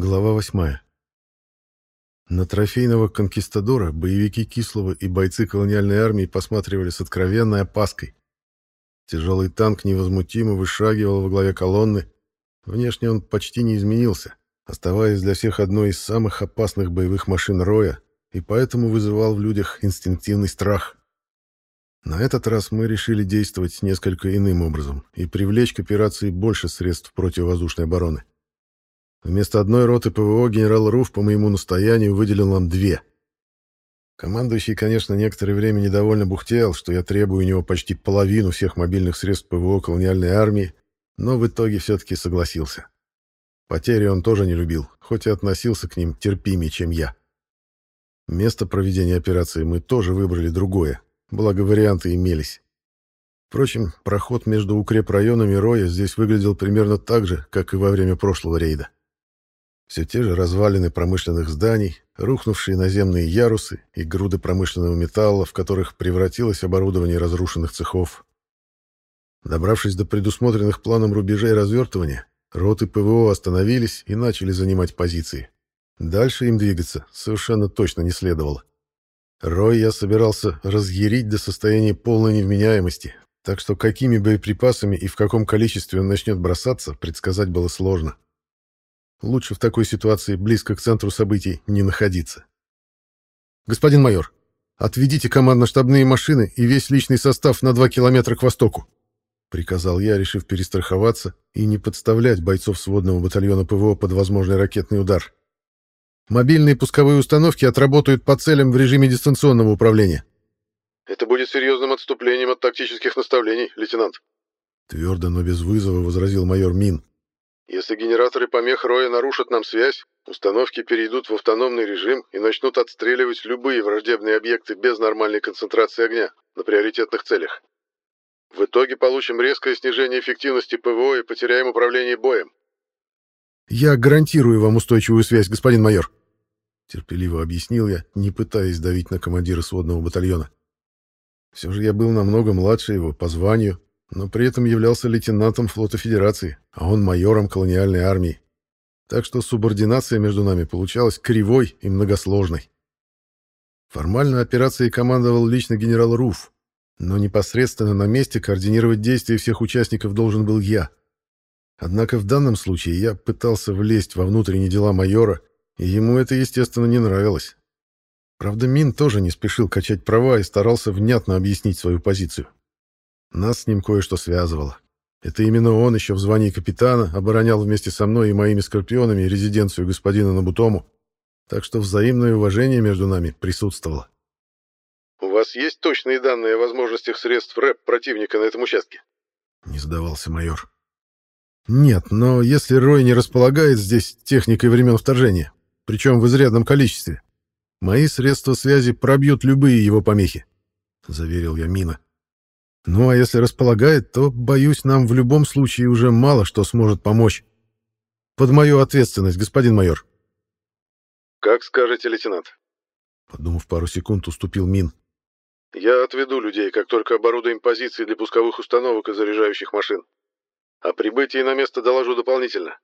Глава восьмая. На трофейного конкистадора боевики Кислого и бойцы колониальной армии посматривали с откровенной опаской. Тяжелый танк невозмутимо вышагивал во главе колонны. Внешне он почти не изменился, оставаясь для всех одной из самых опасных боевых машин Роя, и поэтому вызывал в людях инстинктивный страх. На этот раз мы решили действовать несколько иным образом и привлечь к операции больше средств противовоздушной обороны. Вместо одной роты ПВО генерал Руф по моему настоянию выделил нам две. Командующий, конечно, некоторое время недовольно бухтел, что я требую у него почти половину всех мобильных средств ПВО колониальной армии, но в итоге все-таки согласился. Потери он тоже не любил, хоть и относился к ним терпимее, чем я. Место проведения операции мы тоже выбрали другое, благо варианты имелись. Впрочем, проход между укрепрайонами Роя здесь выглядел примерно так же, как и во время прошлого рейда. Все те же развалины промышленных зданий, рухнувшие наземные ярусы и груды промышленного металла, в которых превратилось оборудование разрушенных цехов. Добравшись до предусмотренных планом рубежей развертывания, роты ПВО остановились и начали занимать позиции. Дальше им двигаться совершенно точно не следовало. Рой я собирался разъярить до состояния полной невменяемости, так что какими боеприпасами и в каком количестве он начнет бросаться, предсказать было сложно. Лучше в такой ситуации близко к центру событий не находиться. «Господин майор, отведите командно-штабные машины и весь личный состав на два километра к востоку», — приказал я, решив перестраховаться и не подставлять бойцов сводного батальона ПВО под возможный ракетный удар. «Мобильные пусковые установки отработают по целям в режиме дистанционного управления». «Это будет серьезным отступлением от тактических наставлений, лейтенант», — твердо, но без вызова возразил майор Мин. Если генераторы помех Роя нарушат нам связь, установки перейдут в автономный режим и начнут отстреливать любые враждебные объекты без нормальной концентрации огня на приоритетных целях. В итоге получим резкое снижение эффективности ПВО и потеряем управление боем. «Я гарантирую вам устойчивую связь, господин майор», — терпеливо объяснил я, не пытаясь давить на командира сводного батальона. Все же я был намного младше его по званию, но при этом являлся лейтенантом флота Федерации, а он майором колониальной армии. Так что субординация между нами получалась кривой и многосложной. Формально операцией командовал лично генерал Руф, но непосредственно на месте координировать действия всех участников должен был я. Однако в данном случае я пытался влезть во внутренние дела майора, и ему это, естественно, не нравилось. Правда, Мин тоже не спешил качать права и старался внятно объяснить свою позицию. Нас с ним кое-что связывало. Это именно он еще в звании капитана оборонял вместе со мной и моими скорпионами резиденцию господина Набутому, так что взаимное уважение между нами присутствовало. «У вас есть точные данные о возможностях средств РЭП противника на этом участке?» — не сдавался майор. «Нет, но если Рой не располагает здесь техникой времен вторжения, причем в изрядном количестве, мои средства связи пробьют любые его помехи», — заверил я Мина. Ну а если располагает, то, боюсь, нам в любом случае уже мало что сможет помочь. Под мою ответственность, господин майор. Как скажете, лейтенант. Подумав пару секунд, уступил Мин. Я отведу людей, как только оборудуем позиции для пусковых установок и заряжающих машин. О прибытии на место доложу дополнительно.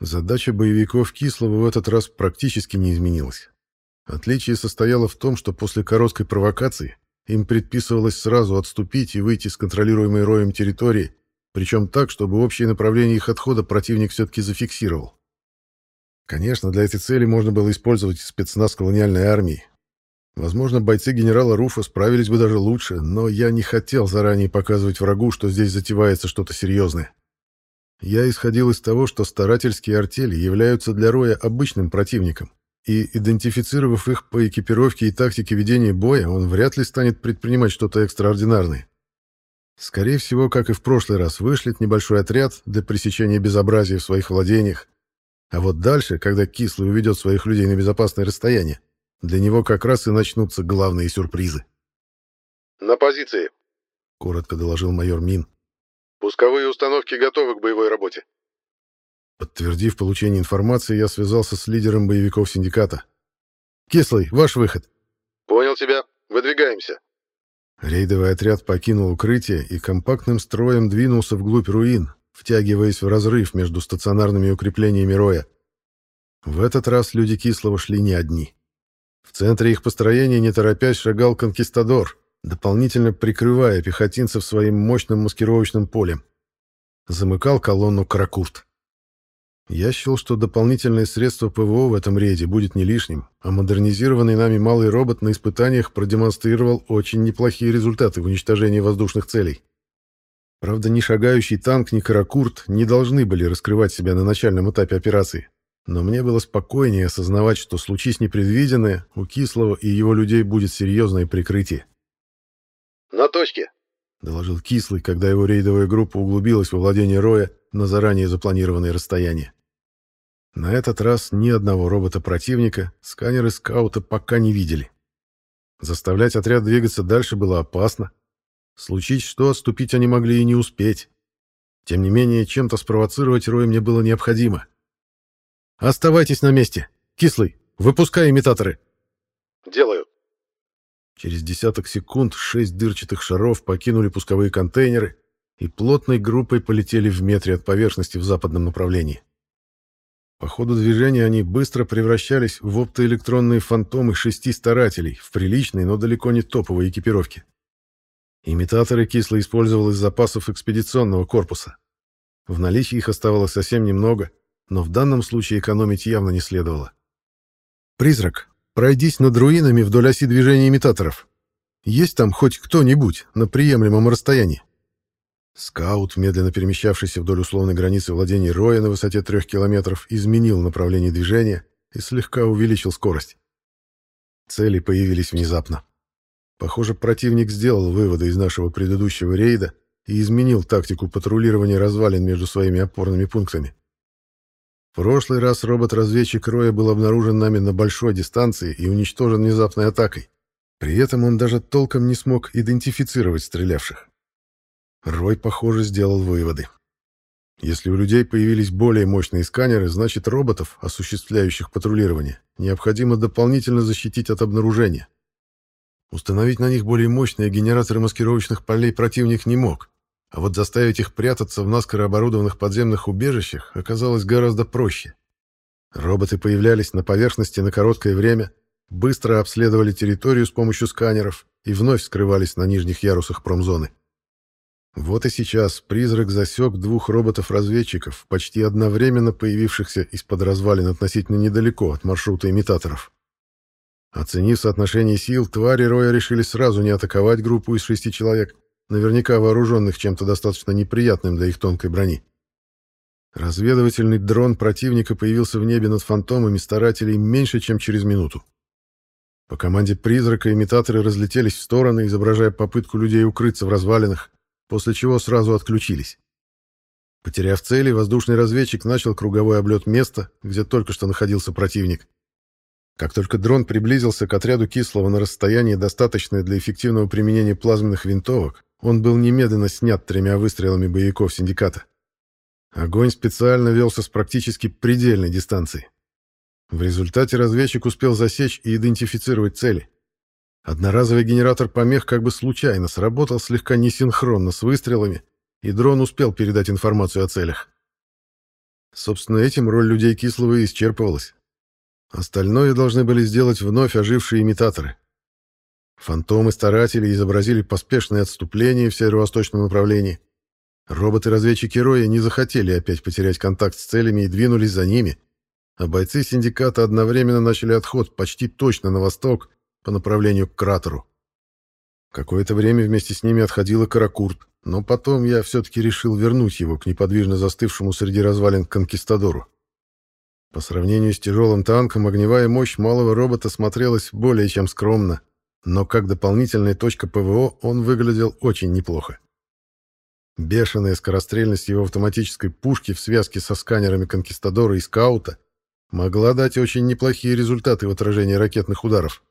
Задача боевиков Кислого в этот раз практически не изменилась. Отличие состояло в том, что после короткой провокации им предписывалось сразу отступить и выйти с контролируемой роем территории, причем так, чтобы общее направление их отхода противник все-таки зафиксировал. Конечно, для этой цели можно было использовать спецназ колониальной армии. Возможно, бойцы генерала Руфа справились бы даже лучше, но я не хотел заранее показывать врагу, что здесь затевается что-то серьезное. Я исходил из того, что старательские артели являются для Роя обычным противником, и, идентифицировав их по экипировке и тактике ведения боя, он вряд ли станет предпринимать что-то экстраординарное. Скорее всего, как и в прошлый раз, вышлет небольшой отряд для пресечения безобразия в своих владениях. А вот дальше, когда Кислый уведет своих людей на безопасное расстояние, для него как раз и начнутся главные сюрпризы. «На позиции», — коротко доложил майор Мин. «Пусковые установки готовы к боевой работе. Подтвердив получение информации, я связался с лидером боевиков синдиката. «Кислый, ваш выход!» «Понял тебя. Выдвигаемся!» Рейдовый отряд покинул укрытие и компактным строем двинулся вглубь руин, втягиваясь в разрыв между стационарными укреплениями роя. В этот раз люди Кислого шли не одни. В центре их построения, не торопясь, шагал конкистадор, дополнительно прикрывая пехотинцев своим мощным маскировочным полем. Замыкал колонну Каракурт. Я счел, что дополнительное средство ПВО в этом рейде будет не лишним, а модернизированный нами малый робот на испытаниях продемонстрировал очень неплохие результаты в уничтожении воздушных целей. Правда, ни шагающий танк, ни Каракурт не должны были раскрывать себя на начальном этапе операции. Но мне было спокойнее осознавать, что случись непредвиденное, у Кислого и его людей будет серьезное прикрытие. «На точке», — доложил Кислый, когда его рейдовая группа углубилась во владение Роя на заранее запланированное расстояние. На этот раз ни одного робота противника сканеры скаута пока не видели. Заставлять отряд двигаться дальше было опасно. Случить что, отступить они могли и не успеть. Тем не менее, чем-то спровоцировать Роя мне было необходимо. «Оставайтесь на месте! Кислый, выпускай имитаторы!» «Делаю!» Через десяток секунд шесть дырчатых шаров покинули пусковые контейнеры и плотной группой полетели в метре от поверхности в западном направлении. По ходу движения они быстро превращались в оптоэлектронные фантомы шести старателей в приличной, но далеко не топовой экипировке. Имитаторы кисло использовал из запасов экспедиционного корпуса. В наличии их оставалось совсем немного, но в данном случае экономить явно не следовало. «Призрак, пройдись над руинами вдоль оси движения имитаторов. Есть там хоть кто-нибудь на приемлемом расстоянии?» Скаут, медленно перемещавшийся вдоль условной границы владений Роя на высоте трех километров, изменил направление движения и слегка увеличил скорость. Цели появились внезапно. Похоже, противник сделал выводы из нашего предыдущего рейда и изменил тактику патрулирования развалин между своими опорными пунктами. В прошлый раз робот-разведчик Роя был обнаружен нами на большой дистанции и уничтожен внезапной атакой. При этом он даже толком не смог идентифицировать стрелявших. Рой, похоже, сделал выводы. Если у людей появились более мощные сканеры, значит роботов, осуществляющих патрулирование, необходимо дополнительно защитить от обнаружения. Установить на них более мощные генераторы маскировочных полей противник не мог, а вот заставить их прятаться в наскоро оборудованных подземных убежищах оказалось гораздо проще. Роботы появлялись на поверхности на короткое время, быстро обследовали территорию с помощью сканеров и вновь скрывались на нижних ярусах промзоны. Вот и сейчас призрак засек двух роботов-разведчиков, почти одновременно появившихся из-под развалин относительно недалеко от маршрута имитаторов. Оценив соотношение сил, твари Роя решили сразу не атаковать группу из шести человек, наверняка вооруженных чем-то достаточно неприятным для их тонкой брони. Разведывательный дрон противника появился в небе над фантомами старателей меньше, чем через минуту. По команде призрака имитаторы разлетелись в стороны, изображая попытку людей укрыться в развалинах, после чего сразу отключились. Потеряв цели, воздушный разведчик начал круговой облет места, где только что находился противник. Как только дрон приблизился к отряду Кислого на расстояние, достаточное для эффективного применения плазменных винтовок, он был немедленно снят тремя выстрелами боевиков синдиката. Огонь специально велся с практически предельной дистанции. В результате разведчик успел засечь и идентифицировать цели. Одноразовый генератор помех как бы случайно сработал слегка несинхронно с выстрелами, и дрон успел передать информацию о целях. Собственно, этим роль людей кислого и исчерпывалась. Остальное должны были сделать вновь ожившие имитаторы. Фантомы-старатели изобразили поспешное отступление в северо-восточном направлении. Роботы-разведчики Роя не захотели опять потерять контакт с целями и двинулись за ними, а бойцы синдиката одновременно начали отход почти точно на восток, по направлению к кратеру. Какое-то время вместе с ними отходила Каракурт, но потом я все-таки решил вернуть его к неподвижно застывшему среди развалин конкистадору. По сравнению с тяжелым танком, огневая мощь малого робота смотрелась более чем скромно, но как дополнительная точка ПВО он выглядел очень неплохо. Бешеная скорострельность его автоматической пушки в связке со сканерами конкистадора и скаута могла дать очень неплохие результаты в отражении ракетных ударов.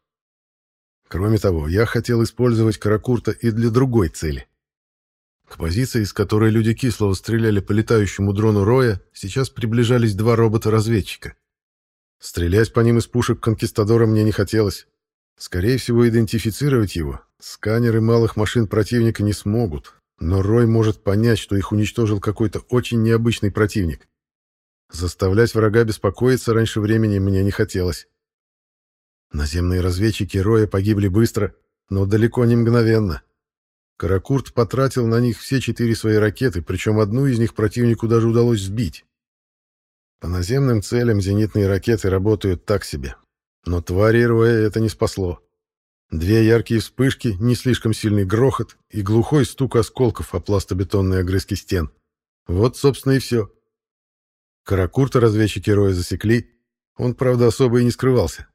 Кроме того, я хотел использовать Каракурта и для другой цели. К позиции, с которой люди Кислого стреляли по летающему дрону Роя, сейчас приближались два робота-разведчика. Стрелять по ним из пушек Конкистадора мне не хотелось. Скорее всего, идентифицировать его сканеры малых машин противника не смогут, но Рой может понять, что их уничтожил какой-то очень необычный противник. Заставлять врага беспокоиться раньше времени мне не хотелось. Наземные разведчики Роя погибли быстро, но далеко не мгновенно. Каракурт потратил на них все четыре свои ракеты, причем одну из них противнику даже удалось сбить. По наземным целям зенитные ракеты работают так себе. Но твари Роя это не спасло. Две яркие вспышки, не слишком сильный грохот и глухой стук осколков о пластобетонные огрызки стен. Вот, собственно, и все. Каракурта разведчики Роя засекли. Он, правда, особо и не скрывался.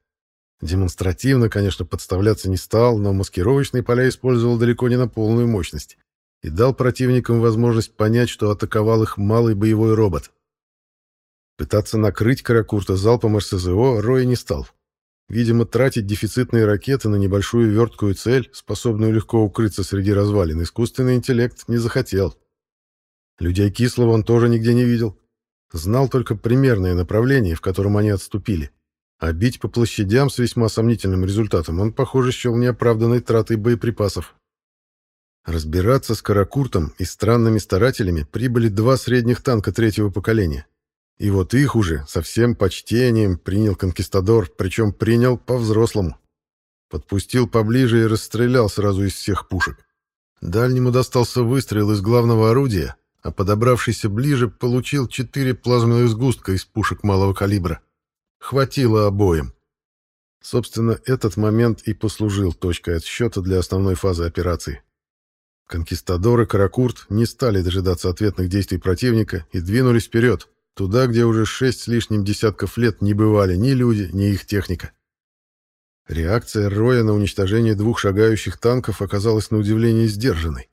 Демонстративно, конечно, подставляться не стал, но маскировочные поля использовал далеко не на полную мощность и дал противникам возможность понять, что атаковал их малый боевой робот. Пытаться накрыть Каракурта залпом РСЗО Рой не стал. Видимо, тратить дефицитные ракеты на небольшую верткую цель, способную легко укрыться среди развалин, искусственный интеллект не захотел. Людей Кислого он тоже нигде не видел. Знал только примерное направление, в котором они отступили. А бить по площадям с весьма сомнительным результатом он, похоже, счел неоправданной тратой боеприпасов. Разбираться с Каракуртом и странными старателями прибыли два средних танка третьего поколения. И вот их уже со всем почтением принял конкистадор, причем принял по-взрослому. Подпустил поближе и расстрелял сразу из всех пушек. Дальнему достался выстрел из главного орудия, а подобравшийся ближе получил четыре плазменных сгустка из пушек малого калибра. Хватило обоим. Собственно, этот момент и послужил точкой отсчета для основной фазы операции. Конкистадор и Каракурт не стали дожидаться ответных действий противника и двинулись вперед, Туда, где уже шесть с лишним десятков лет не бывали ни люди, ни их техника. Реакция Роя на уничтожение двух шагающих танков оказалась на удивление сдержанной.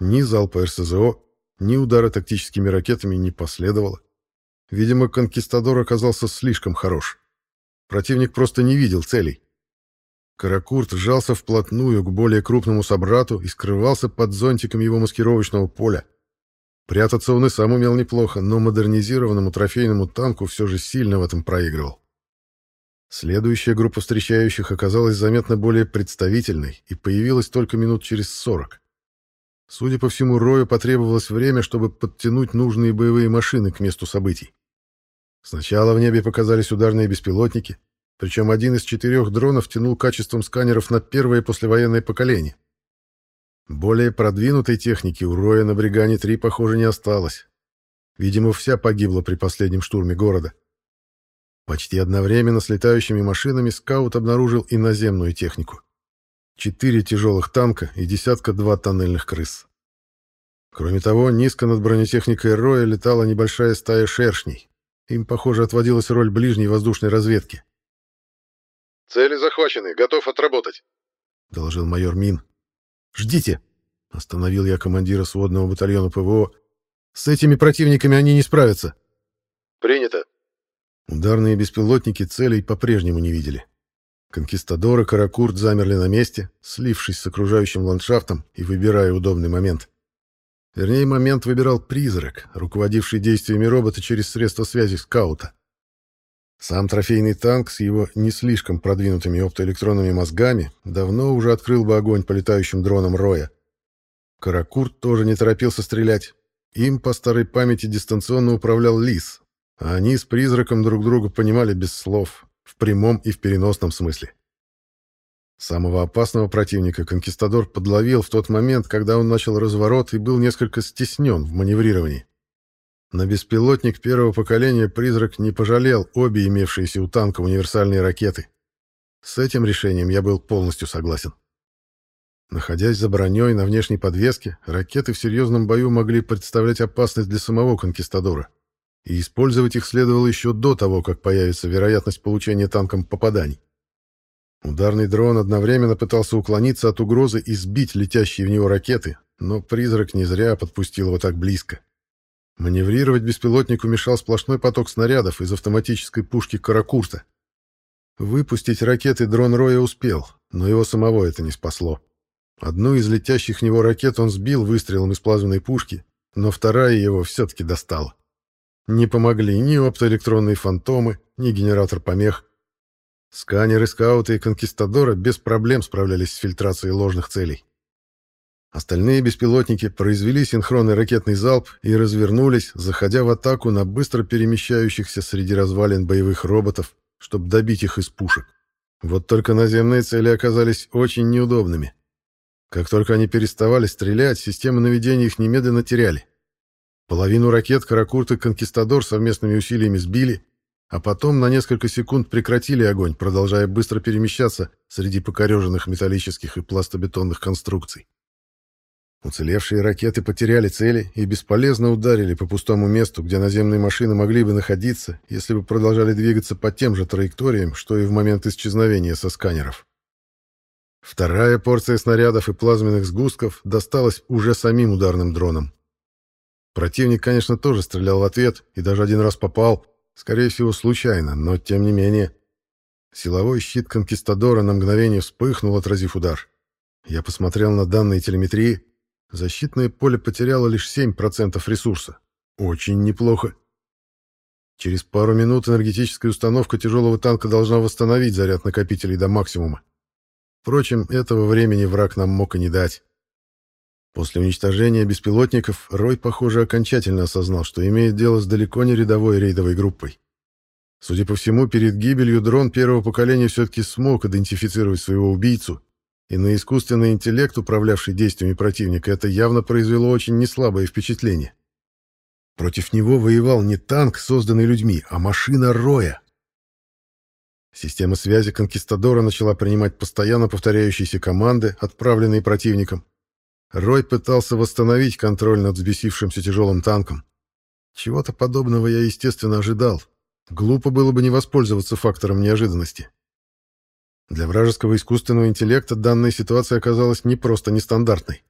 Ни залпа РСЗО, ни удара тактическими ракетами не последовало. Видимо, конкистадор оказался слишком хорош. Противник просто не видел целей. Каракурт сжался вплотную к более крупному собрату и скрывался под зонтиком его маскировочного поля, Прятаться он и сам умел неплохо, но модернизированному трофейному танку все же сильно в этом проигрывал. Следующая группа встречающих оказалась заметно более представительной и появилась только минут через сорок. Судя по всему, Рою потребовалось время, чтобы подтянуть нужные боевые машины к месту событий. Сначала в небе показались ударные беспилотники, причем один из четырех дронов тянул качеством сканеров на первое послевоенное поколение. Более продвинутой техники у Роя на Бригане-3, похоже, не осталось. Видимо, вся погибла при последнем штурме города. Почти одновременно с летающими машинами скаут обнаружил и наземную технику. Четыре тяжелых танка и десятка-два тоннельных крыс. Кроме того, низко над бронетехникой Роя летала небольшая стая шершней. Им, похоже, отводилась роль ближней воздушной разведки. «Цели захвачены, готов отработать», — доложил майор Мин. «Ждите!» — остановил я командира сводного батальона ПВО. «С этими противниками они не справятся». «Принято». Ударные беспилотники целей по-прежнему не видели. Конкистадор и Каракурт замерли на месте, слившись с окружающим ландшафтом и выбирая удобный момент. Вернее, момент выбирал призрак, руководивший действиями робота через средства связи скаута. Сам трофейный танк с его не слишком продвинутыми оптоэлектронными мозгами давно уже открыл бы огонь по летающим дронам Роя. Каракурт тоже не торопился стрелять. Им по старой памяти дистанционно управлял Лис, а они с призраком друг друга понимали без слов, в прямом и в переносном смысле. Самого опасного противника конкистадор подловил в тот момент, когда он начал разворот и был несколько стеснен в маневрировании. На беспилотник первого поколения «Призрак» не пожалел обе имевшиеся у танка универсальные ракеты. С этим решением я был полностью согласен. Находясь за броней на внешней подвеске, ракеты в серьезном бою могли представлять опасность для самого конкистадора. И использовать их следовало еще до того, как появится вероятность получения танком попаданий. Ударный дрон одновременно пытался уклониться от угрозы и сбить летящие в него ракеты, но призрак не зря подпустил его так близко. Маневрировать беспилотнику мешал сплошной поток снарядов из автоматической пушки «Каракурта». Выпустить ракеты дрон Роя успел, но его самого это не спасло. Одну из летящих в него ракет он сбил выстрелом из плазменной пушки, но вторая его все-таки достала. Не помогли ни оптоэлектронные фантомы, ни генератор помех. Сканеры скаута и конкистадора без проблем справлялись с фильтрацией ложных целей. Остальные беспилотники произвели синхронный ракетный залп и развернулись, заходя в атаку на быстро перемещающихся среди развалин боевых роботов, чтобы добить их из пушек. Вот только наземные цели оказались очень неудобными. Как только они переставали стрелять, системы наведения их немедленно теряли. Половину ракет Каракурт и Конкистадор совместными усилиями сбили, а потом на несколько секунд прекратили огонь, продолжая быстро перемещаться среди покореженных металлических и пластобетонных конструкций. Уцелевшие ракеты потеряли цели и бесполезно ударили по пустому месту, где наземные машины могли бы находиться, если бы продолжали двигаться по тем же траекториям, что и в момент исчезновения со сканеров. Вторая порция снарядов и плазменных сгустков досталась уже самим ударным дронам. Противник, конечно, тоже стрелял в ответ и даже один раз попал, скорее всего, случайно, но тем не менее. Силовой щит конкистадора на мгновение вспыхнул, отразив удар. Я посмотрел на данные телеметрии Защитное поле потеряло лишь 7% ресурса. Очень неплохо. Через пару минут энергетическая установка тяжелого танка должна восстановить заряд накопителей до максимума. Впрочем, этого времени враг нам мог и не дать. После уничтожения беспилотников Рой, похоже, окончательно осознал, что имеет дело с далеко не рядовой рейдовой группой. Судя по всему, перед гибелью дрон первого поколения все-таки смог идентифицировать своего убийцу и на искусственный интеллект, управлявший действиями противника, это явно произвело очень неслабое впечатление. Против него воевал не танк, созданный людьми, а машина Роя. Система связи Конкистадора начала принимать постоянно повторяющиеся команды, отправленные противником. Рой пытался восстановить контроль над взбесившимся тяжелым танком. Чего-то подобного я, естественно, ожидал. Глупо было бы не воспользоваться фактором неожиданности. Для вражеского искусственного интеллекта данная ситуация оказалась не просто нестандартной.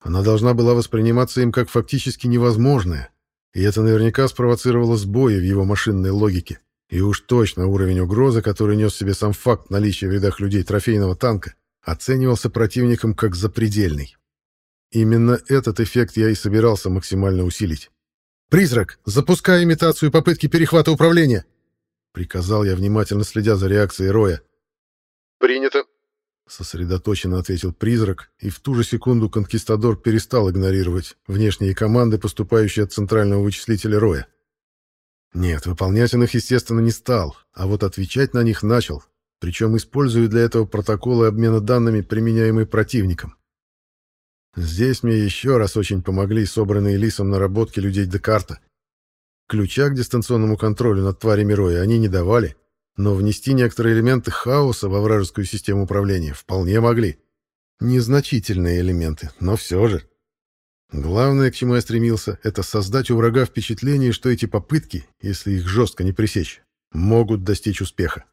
Она должна была восприниматься им как фактически невозможная, и это наверняка спровоцировало сбои в его машинной логике. И уж точно уровень угрозы, который нес себе сам факт наличия в рядах людей трофейного танка, оценивался противником как запредельный. Именно этот эффект я и собирался максимально усилить. «Призрак, запускай имитацию попытки перехвата управления!» Приказал я, внимательно следя за реакцией Роя. «Принято», — сосредоточенно ответил призрак, и в ту же секунду конкистадор перестал игнорировать внешние команды, поступающие от центрального вычислителя Роя. Нет, выполнять он их, естественно, не стал, а вот отвечать на них начал, причем используя для этого протоколы обмена данными, применяемые противником. Здесь мне еще раз очень помогли собранные Лисом наработки людей Декарта. Ключа к дистанционному контролю над тварями Роя они не давали, но внести некоторые элементы хаоса во вражескую систему управления вполне могли. Незначительные элементы, но все же. Главное, к чему я стремился, это создать у врага впечатление, что эти попытки, если их жестко не пресечь, могут достичь успеха.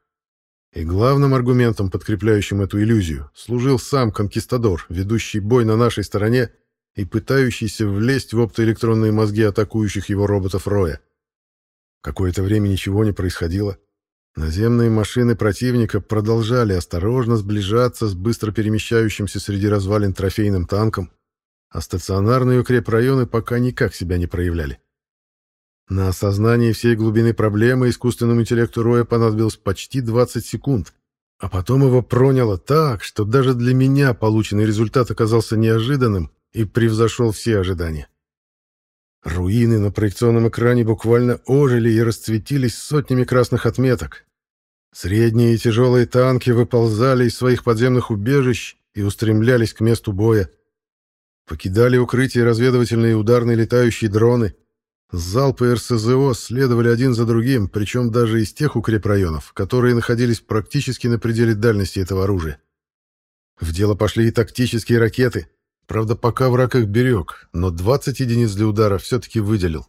И главным аргументом, подкрепляющим эту иллюзию, служил сам конкистадор, ведущий бой на нашей стороне и пытающийся влезть в оптоэлектронные мозги атакующих его роботов Роя. Какое-то время ничего не происходило. Наземные машины противника продолжали осторожно сближаться с быстро перемещающимся среди развалин трофейным танком, а стационарные укрепрайоны пока никак себя не проявляли. На осознание всей глубины проблемы искусственному интеллекту Роя понадобилось почти 20 секунд, а потом его проняло так, что даже для меня полученный результат оказался неожиданным и превзошел все ожидания. Руины на проекционном экране буквально ожили и расцветились сотнями красных отметок. Средние и тяжелые танки выползали из своих подземных убежищ и устремлялись к месту боя. Покидали укрытия разведывательные ударные летающие дроны. Залпы РСЗО следовали один за другим, причем даже из тех укрепрайонов, которые находились практически на пределе дальности этого оружия. В дело пошли и тактические ракеты, Правда, пока враг их берег, но 20 единиц для удара все-таки выделил.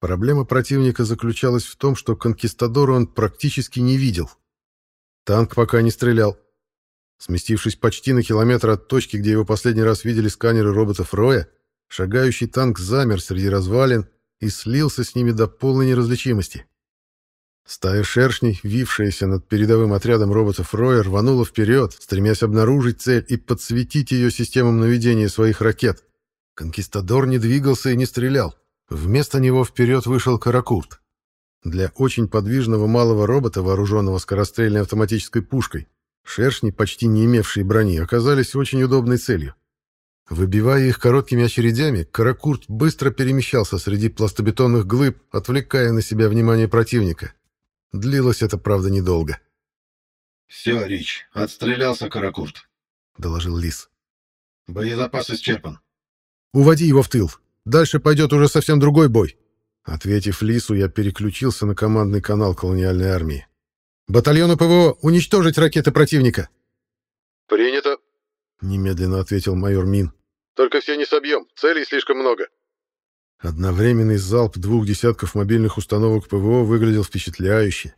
Проблема противника заключалась в том, что конкистадора он практически не видел. Танк пока не стрелял. Сместившись почти на километр от точки, где его последний раз видели сканеры роботов Роя, шагающий танк замер среди развалин и слился с ними до полной неразличимости. Стая шершней, вившаяся над передовым отрядом роботов Роя, рванула вперед, стремясь обнаружить цель и подсветить ее системам наведения своих ракет. Конкистадор не двигался и не стрелял. Вместо него вперед вышел Каракурт. Для очень подвижного малого робота, вооруженного скорострельной автоматической пушкой, шершни, почти не имевшие брони, оказались очень удобной целью. Выбивая их короткими очередями, Каракурт быстро перемещался среди пластобетонных глыб, отвлекая на себя внимание противника. Длилось это, правда, недолго. «Все, Рич, отстрелялся Каракурт», — доложил Лис. «Боезапас исчерпан». «Уводи его в тыл. Дальше пойдет уже совсем другой бой». Ответив Лису, я переключился на командный канал колониальной армии. «Батальону ПВО уничтожить ракеты противника!» «Принято», — немедленно ответил майор Мин. «Только все не собьем, целей слишком много». Одновременный залп двух десятков мобильных установок ПВО выглядел впечатляюще,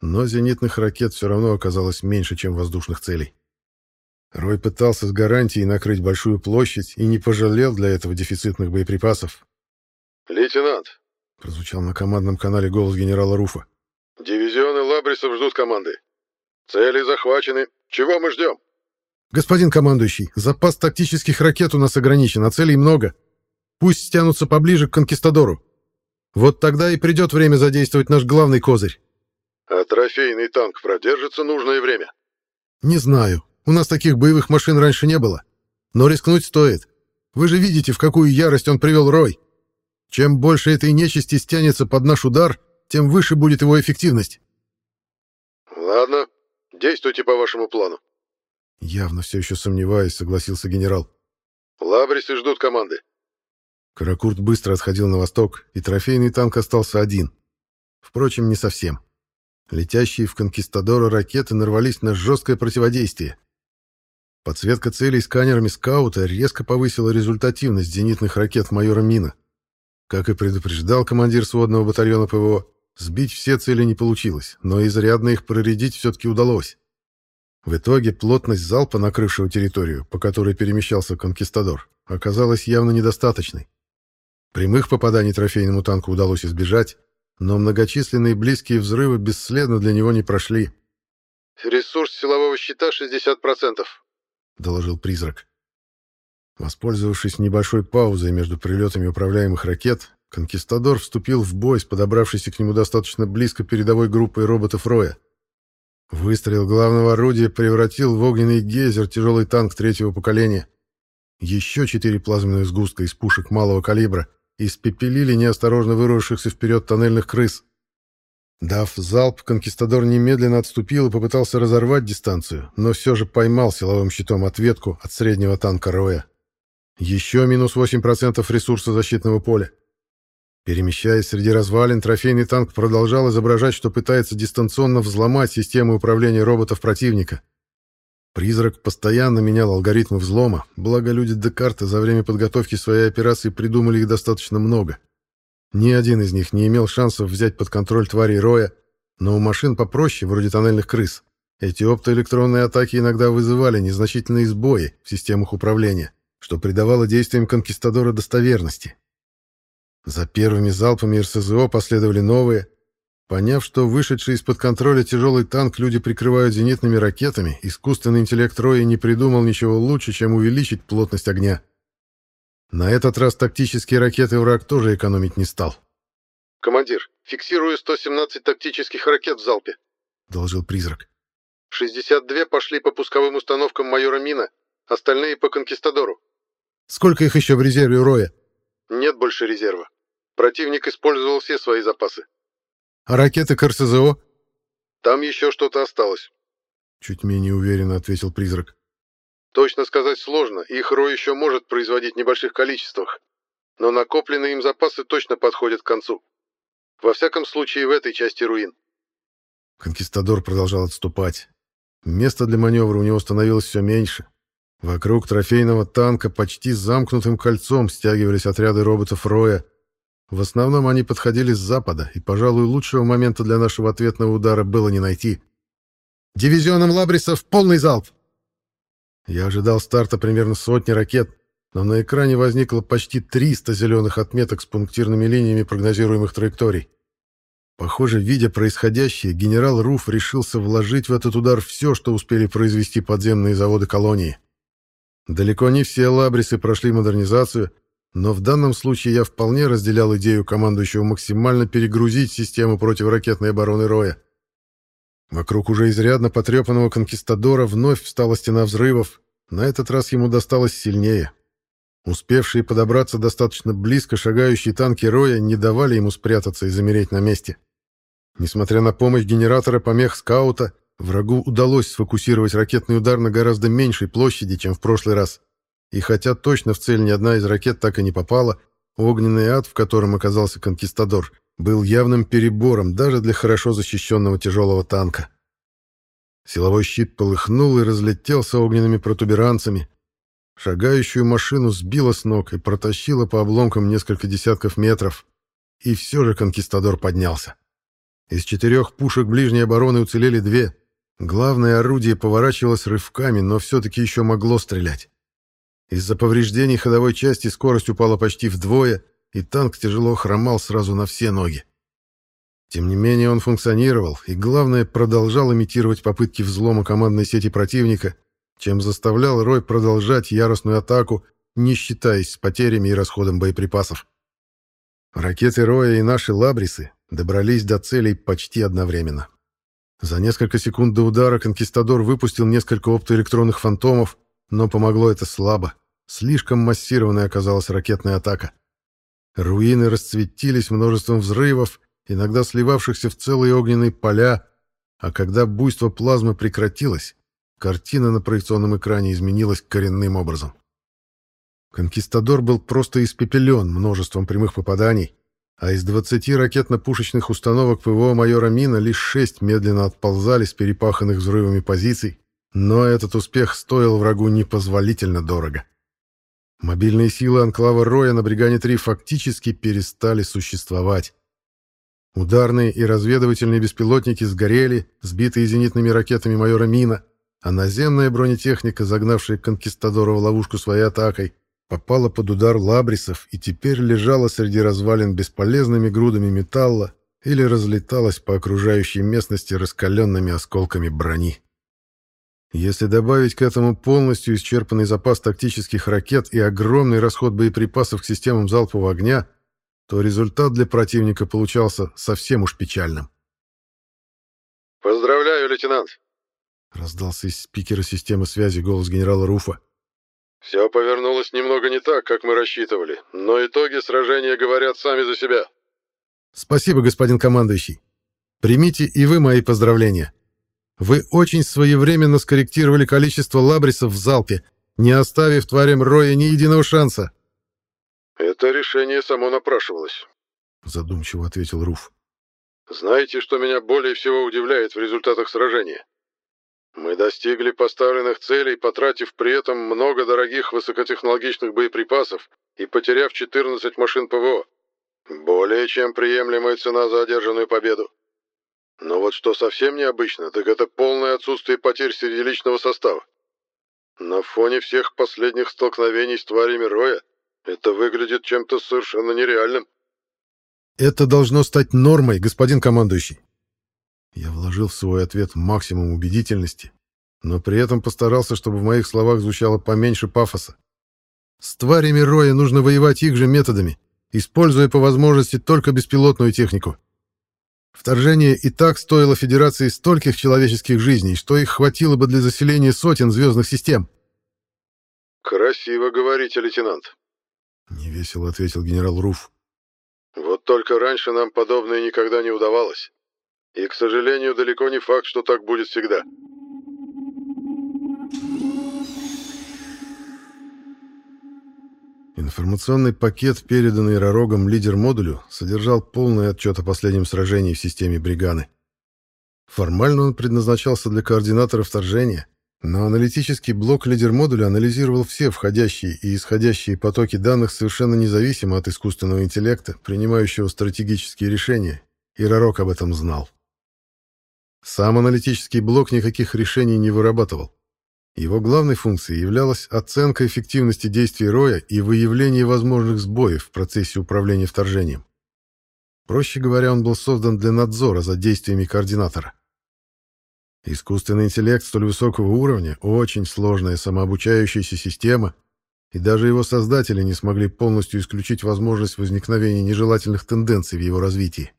но зенитных ракет все равно оказалось меньше, чем воздушных целей. Рой пытался с гарантией накрыть большую площадь и не пожалел для этого дефицитных боеприпасов. «Лейтенант», — прозвучал на командном канале голос генерала Руфа. «Дивизионы Лабрисов ждут команды. Цели захвачены. Чего мы ждем?» «Господин командующий, запас тактических ракет у нас ограничен, а целей много. Пусть стянутся поближе к конкистадору. Вот тогда и придет время задействовать наш главный козырь». «А трофейный танк продержится нужное время?» «Не знаю. У нас таких боевых машин раньше не было. Но рискнуть стоит. Вы же видите, в какую ярость он привел Рой. Чем больше этой нечисти стянется под наш удар, тем выше будет его эффективность». «Ладно, действуйте по вашему плану». Явно все еще сомневаясь, согласился генерал. «Лабрисы ждут команды». Каракурт быстро отходил на восток, и трофейный танк остался один. Впрочем, не совсем. Летящие в конкистадора ракеты нарвались на жесткое противодействие. Подсветка целей сканерами скаута резко повысила результативность зенитных ракет майора Мина. Как и предупреждал командир сводного батальона ПВО, сбить все цели не получилось, но изрядно их проредить все-таки удалось. В итоге плотность залпа, накрывшего территорию, по которой перемещался конкистадор, оказалась явно недостаточной. Прямых попаданий трофейному танку удалось избежать, но многочисленные близкие взрывы бесследно для него не прошли. «Ресурс силового щита 60%, — доложил призрак. Воспользовавшись небольшой паузой между прилетами управляемых ракет, «Конкистадор» вступил в бой с подобравшейся к нему достаточно близко передовой группой роботов «Роя». Выстрел главного орудия превратил в огненный гейзер тяжелый танк третьего поколения. Еще четыре плазменных сгустка из пушек малого калибра испепелили неосторожно вырвавшихся вперед тоннельных крыс. Дав залп, конкистадор немедленно отступил и попытался разорвать дистанцию, но все же поймал силовым щитом ответку от среднего танка Роя. Еще минус 8% ресурса защитного поля. Перемещаясь среди развалин, трофейный танк продолжал изображать, что пытается дистанционно взломать систему управления роботов противника. Призрак постоянно менял алгоритмы взлома, благо люди Декарта за время подготовки своей операции придумали их достаточно много. Ни один из них не имел шансов взять под контроль твари Роя, но у машин попроще, вроде тоннельных крыс, эти оптоэлектронные атаки иногда вызывали незначительные сбои в системах управления, что придавало действиям конкистадора достоверности. За первыми залпами РСЗО последовали новые, Поняв, что вышедший из-под контроля тяжелый танк люди прикрывают зенитными ракетами, искусственный интеллект Роя не придумал ничего лучше, чем увеличить плотность огня. На этот раз тактические ракеты враг тоже экономить не стал. «Командир, фиксирую 117 тактических ракет в залпе», — доложил призрак. «62 пошли по пусковым установкам майора Мина, остальные по конкистадору». «Сколько их еще в резерве у Роя?» «Нет больше резерва. Противник использовал все свои запасы». А ракеты к РСЗО? Там еще что-то осталось. Чуть менее уверенно ответил призрак. Точно сказать сложно, их Рой еще может производить в небольших количествах. Но накопленные им запасы точно подходят к концу. Во всяком случае, в этой части руин. Конкистадор продолжал отступать. Места для маневра у него становилось все меньше. Вокруг трофейного танка почти замкнутым кольцом стягивались отряды роботов Роя, в основном они подходили с запада, и, пожалуй, лучшего момента для нашего ответного удара было не найти. «Дивизионом Лабрисов полный залп!» Я ожидал старта примерно сотни ракет, но на экране возникло почти 300 зеленых отметок с пунктирными линиями прогнозируемых траекторий. Похоже, видя происходящее, генерал Руф решился вложить в этот удар все, что успели произвести подземные заводы колонии. Далеко не все лабрисы прошли модернизацию, но в данном случае я вполне разделял идею командующего максимально перегрузить систему противоракетной обороны Роя. Вокруг уже изрядно потрепанного конкистадора вновь встала стена взрывов, на этот раз ему досталось сильнее. Успевшие подобраться достаточно близко шагающие танки Роя не давали ему спрятаться и замереть на месте. Несмотря на помощь генератора помех скаута, врагу удалось сфокусировать ракетный удар на гораздо меньшей площади, чем в прошлый раз. И хотя точно в цель ни одна из ракет так и не попала, огненный ад, в котором оказался конкистадор, был явным перебором даже для хорошо защищенного тяжелого танка. Силовой щит полыхнул и разлетелся огненными протуберанцами, Шагающую машину сбило с ног и протащило по обломкам несколько десятков метров. И все же конкистадор поднялся. Из четырех пушек ближней обороны уцелели две. Главное орудие поворачивалось рывками, но все-таки еще могло стрелять. Из-за повреждений ходовой части скорость упала почти вдвое, и танк тяжело хромал сразу на все ноги. Тем не менее он функционировал, и, главное, продолжал имитировать попытки взлома командной сети противника, чем заставлял Рой продолжать яростную атаку, не считаясь с потерями и расходом боеприпасов. Ракеты Роя и наши «Лабрисы» добрались до целей почти одновременно. За несколько секунд до удара «Конкистадор» выпустил несколько оптоэлектронных фантомов, но помогло это слабо. Слишком массированной оказалась ракетная атака. Руины расцветились множеством взрывов, иногда сливавшихся в целые огненные поля, а когда буйство плазмы прекратилось, Картина на проекционном экране изменилась коренным образом. Конкистадор был просто испепелен множеством прямых попаданий, а из 20 ракетно-пушечных установок ПВО майора Мина лишь 6 медленно отползали с перепаханных взрывами позиций, но этот успех стоил врагу непозволительно дорого. Мобильные силы анклава Роя на Бригане-3 фактически перестали существовать. Ударные и разведывательные беспилотники сгорели, сбитые зенитными ракетами майора Мина — а наземная бронетехника, загнавшая конкистадора в ловушку своей атакой, попала под удар лабрисов и теперь лежала среди развалин бесполезными грудами металла или разлеталась по окружающей местности раскаленными осколками брони. Если добавить к этому полностью исчерпанный запас тактических ракет и огромный расход боеприпасов к системам залпового огня, то результат для противника получался совсем уж печальным. «Поздравляю, лейтенант!» Раздался из спикера системы связи голос генерала Руфа. «Все повернулось немного не так, как мы рассчитывали, но итоги сражения говорят сами за себя». «Спасибо, господин командующий. Примите и вы мои поздравления. Вы очень своевременно скорректировали количество лабрисов в залпе, не оставив тварям Роя ни единого шанса». «Это решение само напрашивалось», — задумчиво ответил Руф. «Знаете, что меня более всего удивляет в результатах сражения?» Мы достигли поставленных целей, потратив при этом много дорогих высокотехнологичных боеприпасов и потеряв 14 машин ПВО. Более чем приемлемая цена за одержанную победу. Но вот что совсем необычно, так это полное отсутствие потерь среди личного состава. На фоне всех последних столкновений с тварями Роя это выглядит чем-то совершенно нереальным. Это должно стать нормой, господин командующий. Я вложил в свой ответ максимум убедительности, но при этом постарался, чтобы в моих словах звучало поменьше пафоса. С тварями Роя нужно воевать их же методами, используя по возможности только беспилотную технику. Вторжение и так стоило Федерации стольких человеческих жизней, что их хватило бы для заселения сотен звездных систем. «Красиво говорите, лейтенант», — невесело ответил генерал Руф. «Вот только раньше нам подобное никогда не удавалось. И, к сожалению, далеко не факт, что так будет всегда. Информационный пакет, переданный Ророгом лидер-модулю, содержал полный отчет о последнем сражении в системе Бриганы. Формально он предназначался для координатора вторжения, но аналитический блок лидер-модуля анализировал все входящие и исходящие потоки данных совершенно независимо от искусственного интеллекта, принимающего стратегические решения, и Ророк об этом знал. Сам аналитический блок никаких решений не вырабатывал. Его главной функцией являлась оценка эффективности действий роя и выявление возможных сбоев в процессе управления вторжением. Проще говоря, он был создан для надзора за действиями координатора. Искусственный интеллект столь высокого уровня — очень сложная самообучающаяся система, и даже его создатели не смогли полностью исключить возможность возникновения нежелательных тенденций в его развитии.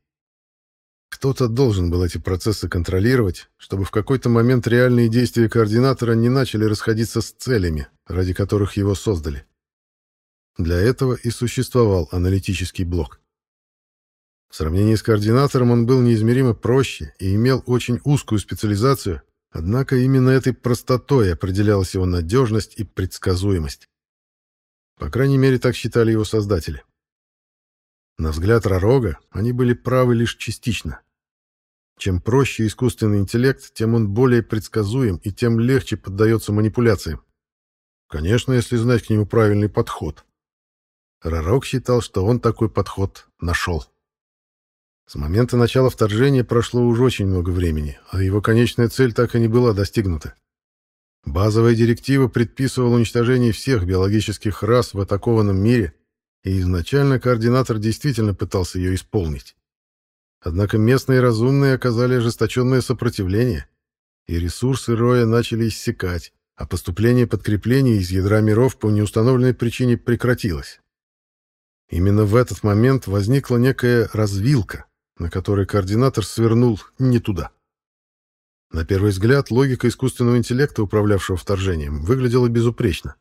Кто-то должен был эти процессы контролировать, чтобы в какой-то момент реальные действия координатора не начали расходиться с целями, ради которых его создали. Для этого и существовал аналитический блок. В сравнении с координатором он был неизмеримо проще и имел очень узкую специализацию, однако именно этой простотой определялась его надежность и предсказуемость. По крайней мере, так считали его создатели. На взгляд Ророга они были правы лишь частично. Чем проще искусственный интеллект, тем он более предсказуем и тем легче поддается манипуляциям. Конечно, если знать к нему правильный подход. Ророг считал, что он такой подход нашел. С момента начала вторжения прошло уже очень много времени, а его конечная цель так и не была достигнута. Базовая директива предписывала уничтожение всех биологических рас в атакованном мире, и изначально координатор действительно пытался ее исполнить. Однако местные разумные оказали ожесточенное сопротивление, и ресурсы Роя начали иссякать, а поступление подкреплений из ядра миров по неустановленной причине прекратилось. Именно в этот момент возникла некая развилка, на которой координатор свернул не туда. На первый взгляд, логика искусственного интеллекта, управлявшего вторжением, выглядела безупречно.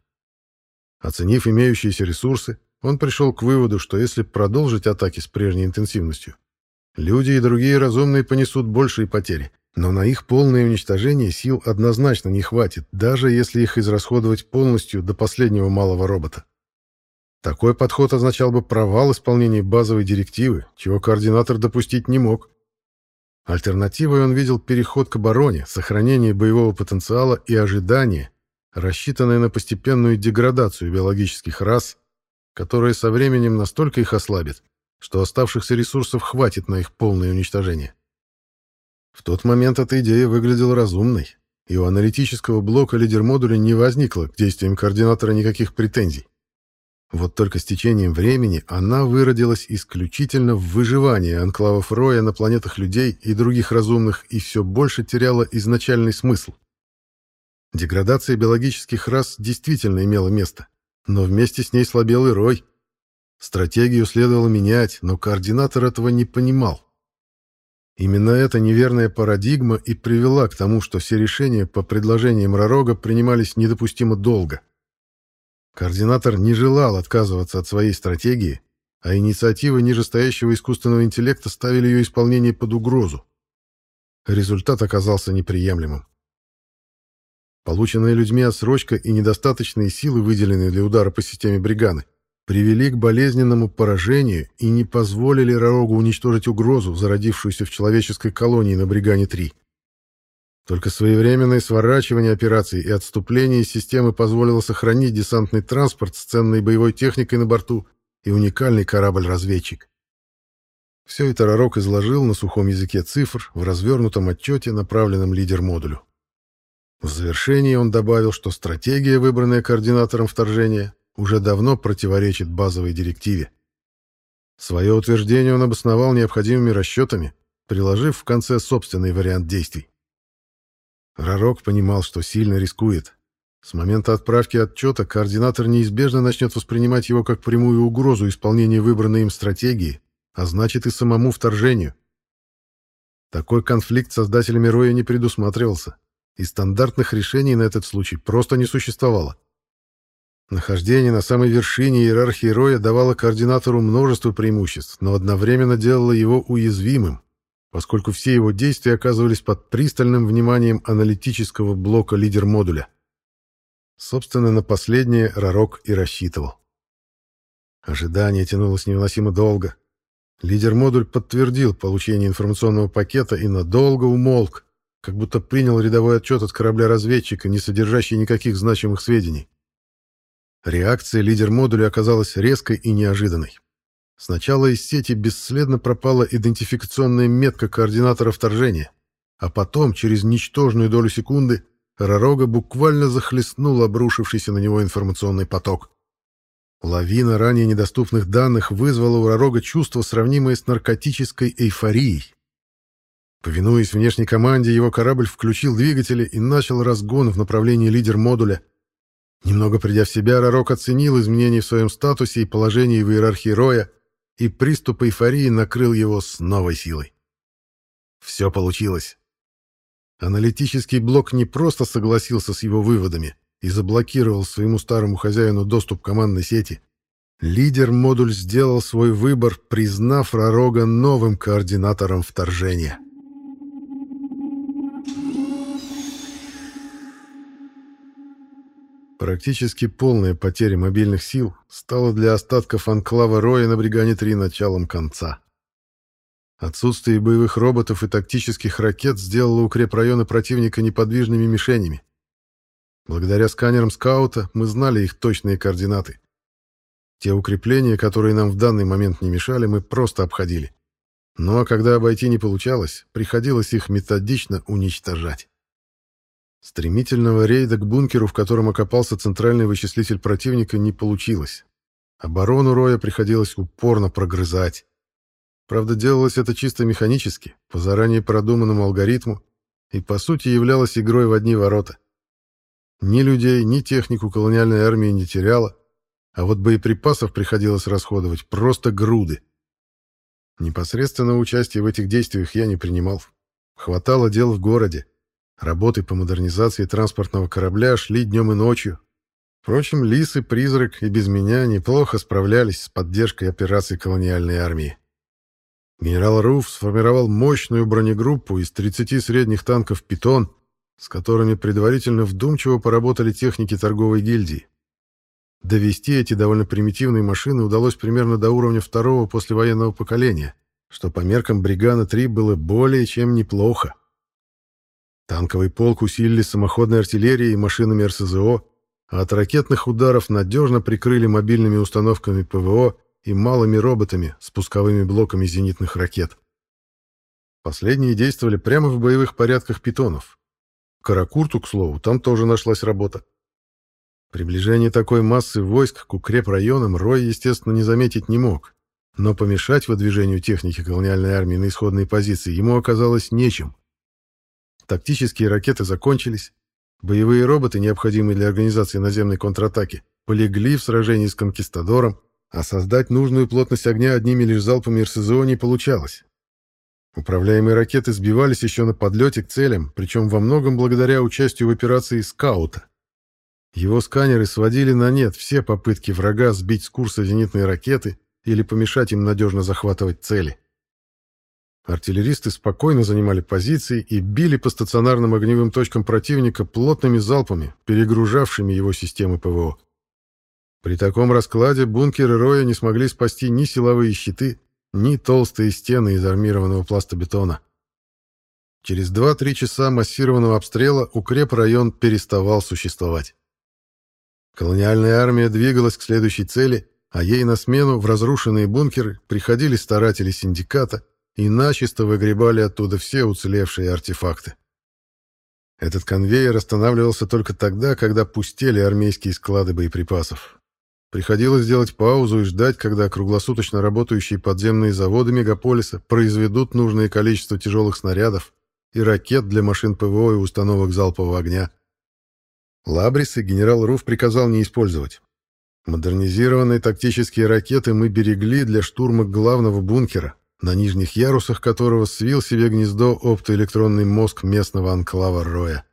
Оценив имеющиеся ресурсы, он пришел к выводу, что если продолжить атаки с прежней интенсивностью, люди и другие разумные понесут большие потери, но на их полное уничтожение сил однозначно не хватит, даже если их израсходовать полностью до последнего малого робота. Такой подход означал бы провал исполнения базовой директивы, чего координатор допустить не мог. Альтернативой он видел переход к обороне, сохранение боевого потенциала и ожидание, рассчитанное на постепенную деградацию биологических рас которое со временем настолько их ослабит, что оставшихся ресурсов хватит на их полное уничтожение. В тот момент эта идея выглядела разумной, и у аналитического блока лидер-модуля не возникло к действиям координатора никаких претензий. Вот только с течением времени она выродилась исключительно в выживание анклавов Роя на планетах людей и других разумных и все больше теряла изначальный смысл. Деградация биологических рас действительно имела место, но вместе с ней слабел и Рой. Стратегию следовало менять, но координатор этого не понимал. Именно эта неверная парадигма и привела к тому, что все решения по предложениям Ророга принимались недопустимо долго. Координатор не желал отказываться от своей стратегии, а инициативы нижестоящего искусственного интеллекта ставили ее исполнение под угрозу. Результат оказался неприемлемым. Полученная людьми отсрочка и недостаточные силы, выделенные для удара по системе Бриганы, привели к болезненному поражению и не позволили Ророгу уничтожить угрозу, зародившуюся в человеческой колонии на Бригане-3. Только своевременное сворачивание операций и отступление из системы позволило сохранить десантный транспорт с ценной боевой техникой на борту и уникальный корабль-разведчик. Все это Ророк изложил на сухом языке цифр в развернутом отчете, направленном лидер-модулю. В завершении он добавил, что стратегия, выбранная координатором вторжения, уже давно противоречит базовой директиве. Свое утверждение он обосновал необходимыми расчетами, приложив в конце собственный вариант действий. Ророк понимал, что сильно рискует. С момента отправки отчета координатор неизбежно начнет воспринимать его как прямую угрозу исполнения выбранной им стратегии, а значит и самому вторжению. Такой конфликт создателями Роя не предусматривался и стандартных решений на этот случай просто не существовало. Нахождение на самой вершине иерархии Роя давало координатору множество преимуществ, но одновременно делало его уязвимым, поскольку все его действия оказывались под пристальным вниманием аналитического блока лидер-модуля. Собственно, на последнее Ророк и рассчитывал. Ожидание тянулось невыносимо долго. Лидер-модуль подтвердил получение информационного пакета и надолго умолк, как будто принял рядовой отчет от корабля-разведчика, не содержащий никаких значимых сведений. Реакция лидер-модуля оказалась резкой и неожиданной. Сначала из сети бесследно пропала идентификационная метка координатора вторжения, а потом, через ничтожную долю секунды, Ророга буквально захлестнул обрушившийся на него информационный поток. Лавина ранее недоступных данных вызвала у Ророга чувство, сравнимое с наркотической эйфорией. Повинуясь внешней команде, его корабль включил двигатели и начал разгон в направлении лидер-модуля. Немного придя в себя, Ророк оценил изменения в своем статусе и положении в иерархии Роя, и приступ эйфории накрыл его с новой силой. Все получилось. Аналитический блок не просто согласился с его выводами и заблокировал своему старому хозяину доступ к командной сети, Лидер-модуль сделал свой выбор, признав Ророга новым координатором вторжения. Практически полная потеря мобильных сил стала для остатков анклава Роя на Бригане-3 началом конца. Отсутствие боевых роботов и тактических ракет сделало укрепрайоны противника неподвижными мишенями. Благодаря сканерам скаута мы знали их точные координаты. Те укрепления, которые нам в данный момент не мешали, мы просто обходили. А когда обойти не получалось, приходилось их методично уничтожать. Стремительного рейда к бункеру, в котором окопался центральный вычислитель противника, не получилось. Оборону Роя приходилось упорно прогрызать. Правда, делалось это чисто механически, по заранее продуманному алгоритму, и по сути являлось игрой в одни ворота. Ни людей, ни технику колониальной армии не теряла, а вот боеприпасов приходилось расходовать просто груды. Непосредственного участия в этих действиях я не принимал. Хватало дел в городе. Работы по модернизации транспортного корабля шли днем и ночью. Впрочем, Лис и Призрак и без меня неплохо справлялись с поддержкой операций колониальной армии. Генерал Руф сформировал мощную бронегруппу из 30 средних танков «Питон», с которыми предварительно вдумчиво поработали техники торговой гильдии. Довести эти довольно примитивные машины удалось примерно до уровня второго послевоенного поколения, что по меркам «Бригана-3» было более чем неплохо. Танковый полк усилили самоходной артиллерией и машинами РСЗО, а от ракетных ударов надежно прикрыли мобильными установками ПВО и малыми роботами с пусковыми блоками зенитных ракет. Последние действовали прямо в боевых порядках питонов. Каракурту, к слову, там тоже нашлась работа. Приближение такой массы войск к укрепрайонам Рой, естественно, не заметить не мог, но помешать выдвижению техники колониальной армии на исходные позиции ему оказалось нечем. Тактические ракеты закончились. Боевые роботы, необходимые для организации наземной контратаки, полегли в сражении с конкистадором, а создать нужную плотность огня одними лишь залпами РСЗО не получалось. Управляемые ракеты сбивались еще на подлете к целям, причем во многом благодаря участию в операции «Скаута». Его сканеры сводили на нет все попытки врага сбить с курса зенитные ракеты или помешать им надежно захватывать цели. Артиллеристы спокойно занимали позиции и били по стационарным огневым точкам противника плотными залпами, перегружавшими его системы ПВО. При таком раскладе бункеры Роя не смогли спасти ни силовые щиты, ни толстые стены из армированного пластобетона. Через 2-3 часа массированного обстрела укрепрайон переставал существовать. Колониальная армия двигалась к следующей цели, а ей на смену в разрушенные бункеры приходили старатели синдиката и начисто выгребали оттуда все уцелевшие артефакты. Этот конвейер останавливался только тогда, когда пустели армейские склады боеприпасов. Приходилось делать паузу и ждать, когда круглосуточно работающие подземные заводы мегаполиса произведут нужное количество тяжелых снарядов и ракет для машин ПВО и установок залпового огня. Лабрисы генерал Руф приказал не использовать. Модернизированные тактические ракеты мы берегли для штурма главного бункера, на нижних ярусах которого свил себе гнездо оптоэлектронный мозг местного анклава Роя.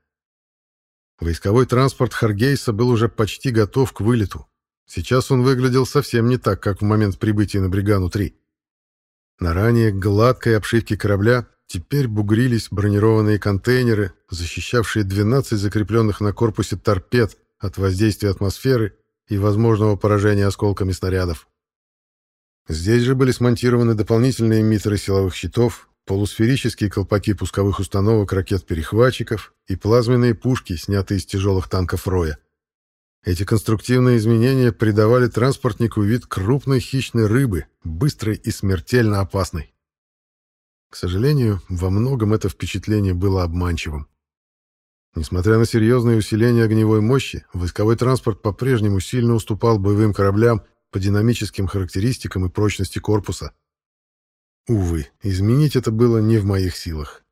Войсковой транспорт Харгейса был уже почти готов к вылету. Сейчас он выглядел совсем не так, как в момент прибытия на Бригану-3. На ранее гладкой обшивке корабля теперь бугрились бронированные контейнеры, защищавшие 12 закрепленных на корпусе торпед от воздействия атмосферы и возможного поражения осколками снарядов. Здесь же были смонтированы дополнительные эмиттеры силовых щитов, полусферические колпаки пусковых установок ракет-перехватчиков и плазменные пушки, снятые из тяжелых танков Роя. Эти конструктивные изменения придавали транспортнику вид крупной хищной рыбы, быстрой и смертельно опасной. К сожалению, во многом это впечатление было обманчивым. Несмотря на серьезное усиление огневой мощи, войсковой транспорт по-прежнему сильно уступал боевым кораблям по динамическим характеристикам и прочности корпуса. Увы, изменить это было не в моих силах.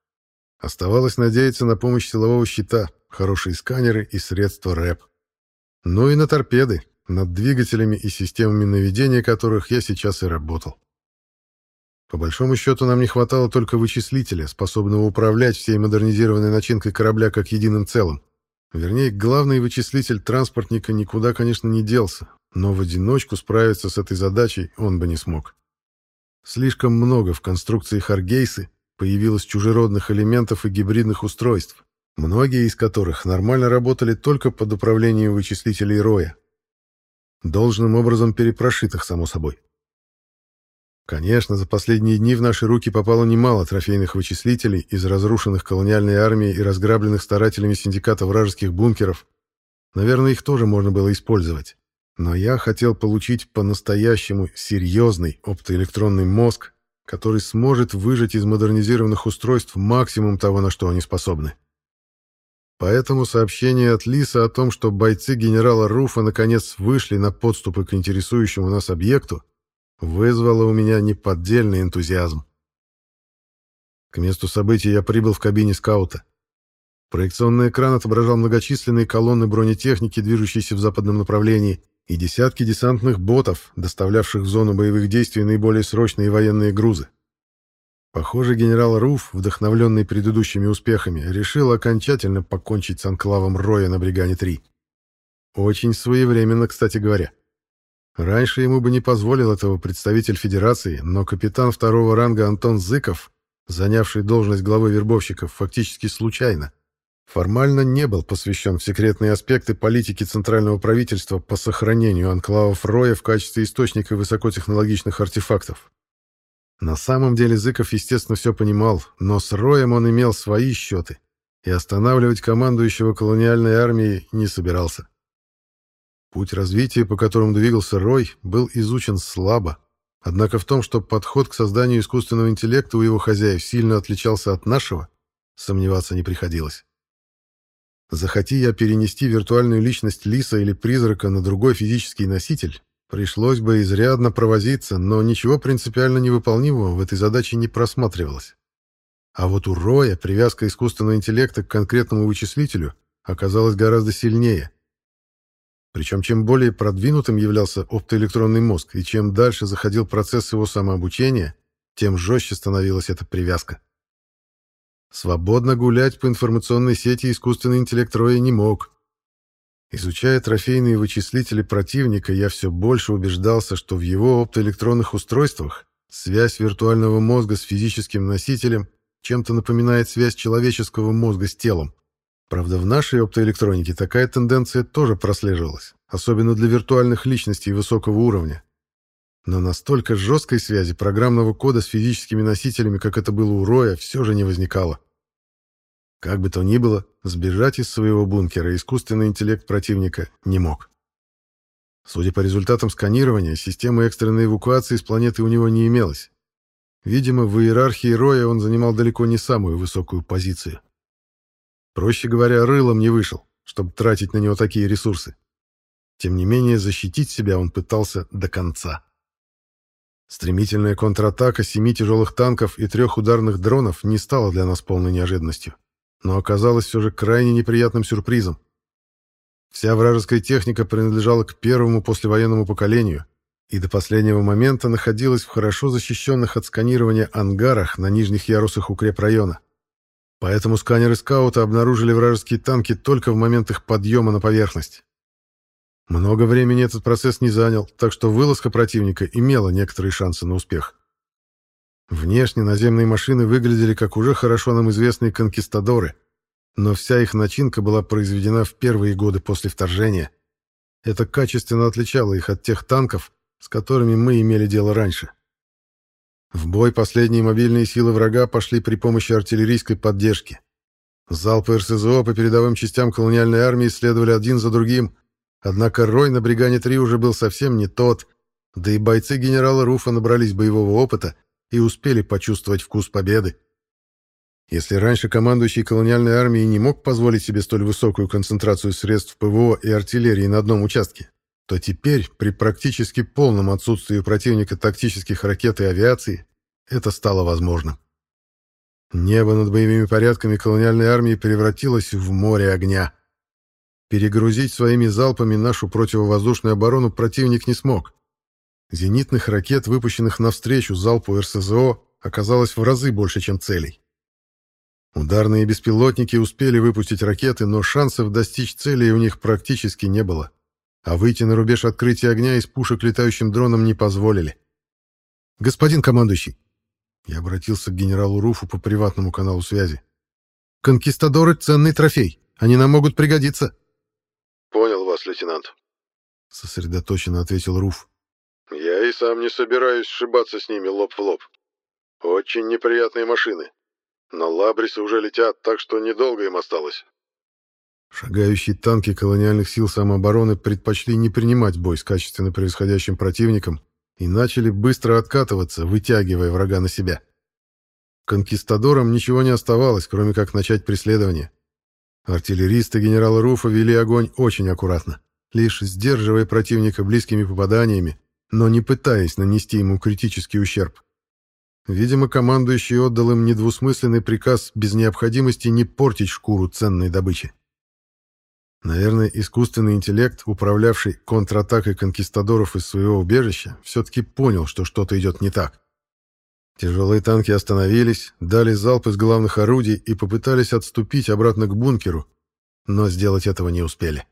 Оставалось надеяться на помощь силового щита, хорошие сканеры и средства РЭП. Ну и на торпеды, над двигателями и системами наведения которых я сейчас и работал. По большому счету нам не хватало только вычислителя, способного управлять всей модернизированной начинкой корабля как единым целым. Вернее, главный вычислитель транспортника никуда, конечно, не делся, но в одиночку справиться с этой задачей он бы не смог. Слишком много в конструкции Харгейсы появилось чужеродных элементов и гибридных устройств, многие из которых нормально работали только под управлением вычислителей Роя. Должным образом перепрошитых, само собой. Конечно, за последние дни в наши руки попало немало трофейных вычислителей из разрушенных колониальной армией и разграбленных старателями синдиката вражеских бункеров. Наверное, их тоже можно было использовать. Но я хотел получить по-настоящему серьезный оптоэлектронный мозг, который сможет выжать из модернизированных устройств максимум того, на что они способны. Поэтому сообщение от Лиса о том, что бойцы генерала Руфа наконец вышли на подступы к интересующему нас объекту, вызвало у меня неподдельный энтузиазм. К месту событий я прибыл в кабине скаута. Проекционный экран отображал многочисленные колонны бронетехники, движущиеся в западном направлении, и десятки десантных ботов, доставлявших в зону боевых действий наиболее срочные военные грузы. Похоже, генерал Руф, вдохновленный предыдущими успехами, решил окончательно покончить с анклавом Роя на Бригане-3. Очень своевременно, кстати говоря. Раньше ему бы не позволил этого представитель Федерации, но капитан второго ранга Антон Зыков, занявший должность главы вербовщиков фактически случайно, формально не был посвящен в секретные аспекты политики центрального правительства по сохранению анклавов Роя в качестве источника высокотехнологичных артефактов. На самом деле Зыков, естественно, все понимал, но с Роем он имел свои счеты, и останавливать командующего колониальной армией не собирался. Путь развития, по которому двигался Рой, был изучен слабо, однако в том, что подход к созданию искусственного интеллекта у его хозяев сильно отличался от нашего, сомневаться не приходилось. Захоти я перенести виртуальную личность лиса или призрака на другой физический носитель, пришлось бы изрядно провозиться, но ничего принципиально невыполнимого в этой задаче не просматривалось. А вот у Роя привязка искусственного интеллекта к конкретному вычислителю оказалась гораздо сильнее. Причем чем более продвинутым являлся оптоэлектронный мозг и чем дальше заходил процесс его самообучения, тем жестче становилась эта привязка. Свободно гулять по информационной сети искусственный интеллект Роя не мог. Изучая трофейные вычислители противника, я все больше убеждался, что в его оптоэлектронных устройствах связь виртуального мозга с физическим носителем чем-то напоминает связь человеческого мозга с телом. Правда, в нашей оптоэлектронике такая тенденция тоже прослеживалась, особенно для виртуальных личностей высокого уровня. Но настолько жесткой связи программного кода с физическими носителями, как это было у Роя, все же не возникало. Как бы то ни было, сбежать из своего бункера искусственный интеллект противника не мог. Судя по результатам сканирования, системы экстренной эвакуации с планеты у него не имелось. Видимо, в иерархии Роя он занимал далеко не самую высокую позицию. Проще говоря, рылом не вышел, чтобы тратить на него такие ресурсы. Тем не менее, защитить себя он пытался до конца. Стремительная контратака семи тяжелых танков и трех ударных дронов не стала для нас полной неожиданностью, но оказалась все же крайне неприятным сюрпризом. Вся вражеская техника принадлежала к первому послевоенному поколению и до последнего момента находилась в хорошо защищенных от сканирования ангарах на нижних ярусах укрепрайона. Поэтому сканеры скаута обнаружили вражеские танки только в момент их подъема на поверхность. Много времени этот процесс не занял, так что вылазка противника имела некоторые шансы на успех. Внешне наземные машины выглядели как уже хорошо нам известные конкистадоры, но вся их начинка была произведена в первые годы после вторжения. Это качественно отличало их от тех танков, с которыми мы имели дело раньше. В бой последние мобильные силы врага пошли при помощи артиллерийской поддержки. Залпы РСЗО по передовым частям колониальной армии следовали один за другим, Однако Рой на Бригане-3 уже был совсем не тот, да и бойцы генерала Руфа набрались боевого опыта и успели почувствовать вкус победы. Если раньше командующий колониальной армией не мог позволить себе столь высокую концентрацию средств ПВО и артиллерии на одном участке, то теперь, при практически полном отсутствии противника тактических ракет и авиации, это стало возможным. Небо над боевыми порядками колониальной армии превратилось в море огня. Перегрузить своими залпами нашу противовоздушную оборону противник не смог. Зенитных ракет, выпущенных навстречу залпу РСЗО, оказалось в разы больше, чем целей. Ударные беспилотники успели выпустить ракеты, но шансов достичь целей у них практически не было. а выйти на рубеж открытия огня из пушек летающим дроном не позволили. «Господин командующий!» Я обратился к генералу Руфу по приватному каналу связи. «Конкистадоры — ценный трофей. Они нам могут пригодиться». «Понял вас, лейтенант», — сосредоточенно ответил Руф. «Я и сам не собираюсь сшибаться с ними лоб в лоб. Очень неприятные машины. Но лабрисы уже летят, так что недолго им осталось». Шагающие танки колониальных сил самообороны предпочли не принимать бой с качественно превосходящим противником и начали быстро откатываться, вытягивая врага на себя. Конкистадорам ничего не оставалось, кроме как начать преследование. Артиллеристы генерала Руфа вели огонь очень аккуратно, лишь сдерживая противника близкими попаданиями, но не пытаясь нанести ему критический ущерб. Видимо, командующий отдал им недвусмысленный приказ без необходимости не портить шкуру ценной добычи. Наверное, искусственный интеллект, управлявший контратакой конкистадоров из своего убежища, все-таки понял, что что-то идет не так. Тяжелые танки остановились, дали залп из главных орудий и попытались отступить обратно к бункеру, но сделать этого не успели.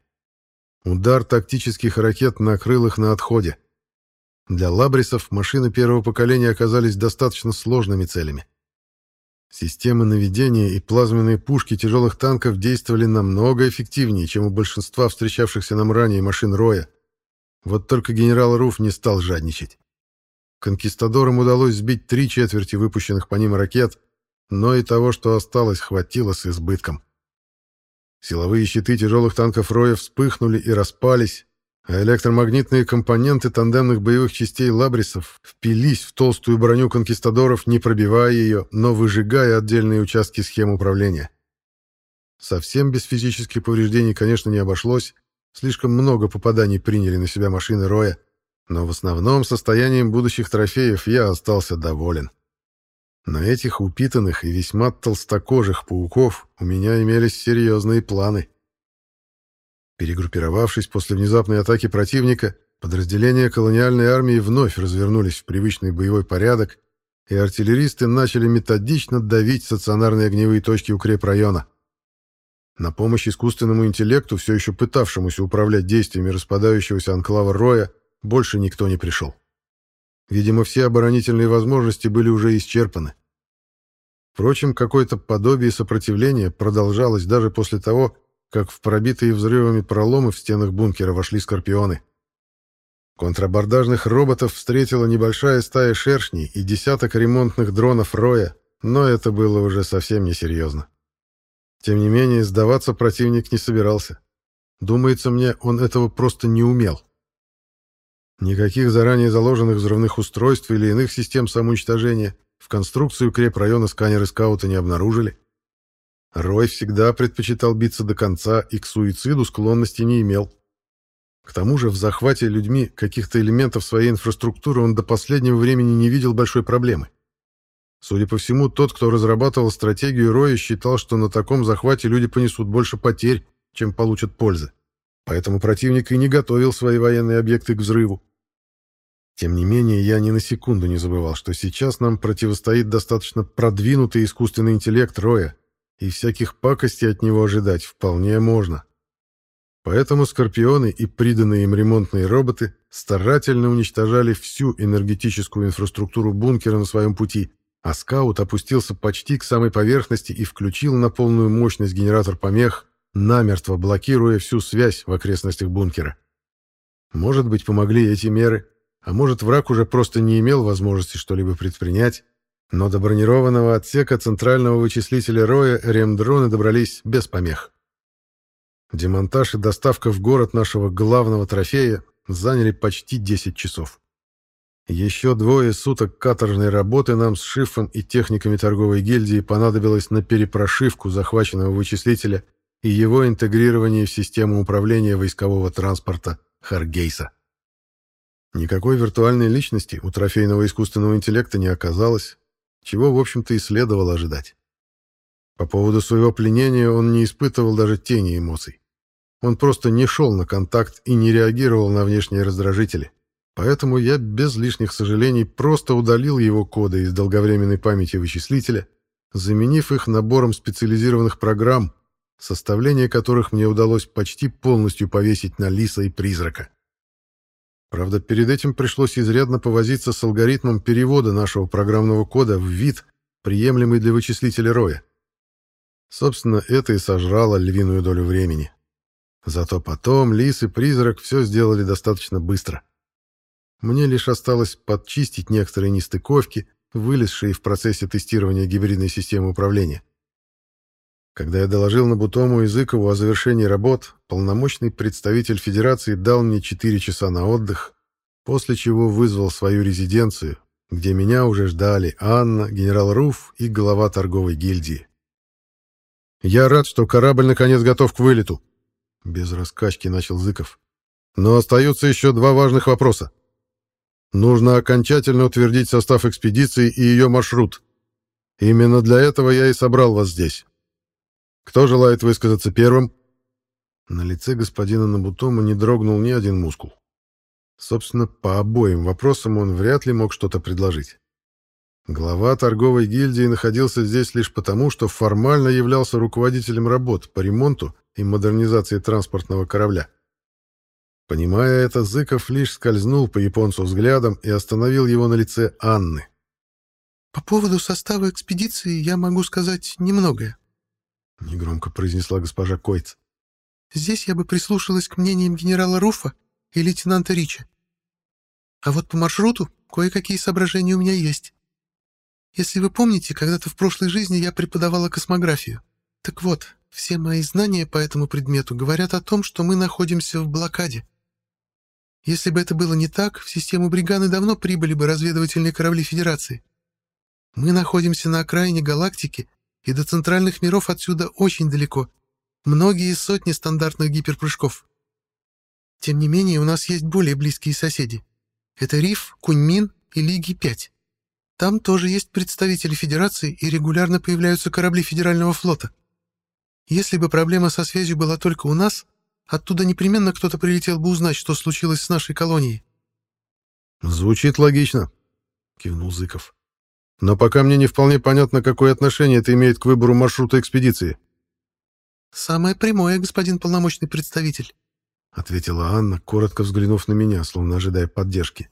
Удар тактических ракет накрыл их на отходе. Для лабрисов машины первого поколения оказались достаточно сложными целями. Системы наведения и плазменные пушки тяжелых танков действовали намного эффективнее, чем у большинства встречавшихся нам ранее машин Роя. Вот только генерал Руф не стал жадничать. Конкистадорам удалось сбить три четверти выпущенных по ним ракет, но и того, что осталось, хватило с избытком. Силовые щиты тяжелых танков Роя вспыхнули и распались, а электромагнитные компоненты тандемных боевых частей лабрисов впились в толстую броню конкистадоров, не пробивая ее, но выжигая отдельные участки схем управления. Совсем без физических повреждений, конечно, не обошлось, слишком много попаданий приняли на себя машины Роя, но в основном состоянием будущих трофеев я остался доволен. На этих упитанных и весьма толстокожих пауков у меня имелись серьезные планы — Перегруппировавшись после внезапной атаки противника, подразделения колониальной армии вновь развернулись в привычный боевой порядок, и артиллеристы начали методично давить стационарные огневые точки укрепрайона. На помощь искусственному интеллекту, все еще пытавшемуся управлять действиями распадающегося анклава Роя, больше никто не пришел. Видимо, все оборонительные возможности были уже исчерпаны. Впрочем, какое-то подобие сопротивления продолжалось даже после того, как в пробитые взрывами проломы в стенах бункера вошли скорпионы. Контрабордажных роботов встретила небольшая стая шершней и десяток ремонтных дронов Роя, но это было уже совсем несерьезно. Тем не менее, сдаваться противник не собирался. Думается мне, он этого просто не умел. Никаких заранее заложенных взрывных устройств или иных систем самоуничтожения в конструкцию крепрайона сканеры скаута не обнаружили. Рой всегда предпочитал биться до конца и к суициду склонности не имел. К тому же в захвате людьми каких-то элементов своей инфраструктуры он до последнего времени не видел большой проблемы. Судя по всему, тот, кто разрабатывал стратегию Роя, считал, что на таком захвате люди понесут больше потерь, чем получат пользы. Поэтому противник и не готовил свои военные объекты к взрыву. Тем не менее, я ни на секунду не забывал, что сейчас нам противостоит достаточно продвинутый искусственный интеллект Роя, и всяких пакостей от него ожидать вполне можно. Поэтому скорпионы и приданные им ремонтные роботы старательно уничтожали всю энергетическую инфраструктуру бункера на своем пути, а скаут опустился почти к самой поверхности и включил на полную мощность генератор помех, намертво блокируя всю связь в окрестностях бункера. Может быть, помогли эти меры, а может, враг уже просто не имел возможности что-либо предпринять, но до бронированного отсека центрального вычислителя Роя ремдроны добрались без помех. Демонтаж и доставка в город нашего главного трофея заняли почти 10 часов. Еще двое суток каторжной работы нам с Шифом и техниками торговой гильдии понадобилось на перепрошивку захваченного вычислителя и его интегрирование в систему управления войскового транспорта Харгейса. Никакой виртуальной личности у трофейного искусственного интеллекта не оказалось, чего, в общем-то, и следовало ожидать. По поводу своего пленения он не испытывал даже тени эмоций. Он просто не шел на контакт и не реагировал на внешние раздражители. Поэтому я без лишних сожалений просто удалил его коды из долговременной памяти вычислителя, заменив их набором специализированных программ, составление которых мне удалось почти полностью повесить на лиса и призрака. Правда, перед этим пришлось изрядно повозиться с алгоритмом перевода нашего программного кода в вид, приемлемый для вычислителя роя. Собственно, это и сожрало львиную долю времени. Зато потом лис и призрак все сделали достаточно быстро. Мне лишь осталось подчистить некоторые нестыковки, вылезшие в процессе тестирования гибридной системы управления. Когда я доложил Набутому и Зыкову о завершении работ, полномочный представитель Федерации дал мне 4 часа на отдых, после чего вызвал свою резиденцию, где меня уже ждали Анна, генерал Руф и глава торговой гильдии. «Я рад, что корабль наконец готов к вылету», — без раскачки начал Зыков. «Но остаются еще два важных вопроса. Нужно окончательно утвердить состав экспедиции и ее маршрут. Именно для этого я и собрал вас здесь. Кто желает высказаться первым?» На лице господина Набутома не дрогнул ни один мускул. Собственно, по обоим вопросам он вряд ли мог что-то предложить. Глава торговой гильдии находился здесь лишь потому, что формально являлся руководителем работ по ремонту и модернизации транспортного корабля. Понимая это, Зыков лишь скользнул по японцу взглядом и остановил его на лице Анны. «По поводу состава экспедиции я могу сказать немногое. — негромко произнесла госпожа Койц. «Здесь я бы прислушалась к мнениям генерала Руфа и лейтенанта Рича. А вот по маршруту кое-какие соображения у меня есть. Если вы помните, когда-то в прошлой жизни я преподавала космографию. Так вот, все мои знания по этому предмету говорят о том, что мы находимся в блокаде. Если бы это было не так, в систему Бриганы давно прибыли бы разведывательные корабли Федерации. Мы находимся на окраине галактики и до центральных миров отсюда очень далеко. Многие сотни стандартных гиперпрыжков. Тем не менее, у нас есть более близкие соседи. Это Риф, Куньмин и Лиги-5. Там тоже есть представители Федерации и регулярно появляются корабли Федерального флота. Если бы проблема со связью была только у нас, оттуда непременно кто-то прилетел бы узнать, что случилось с нашей колонией. «Звучит логично», — кивнул Зыков. Но пока мне не вполне понятно, какое отношение это имеет к выбору маршрута экспедиции. «Самое прямое, господин полномочный представитель», — ответила Анна, коротко взглянув на меня, словно ожидая поддержки.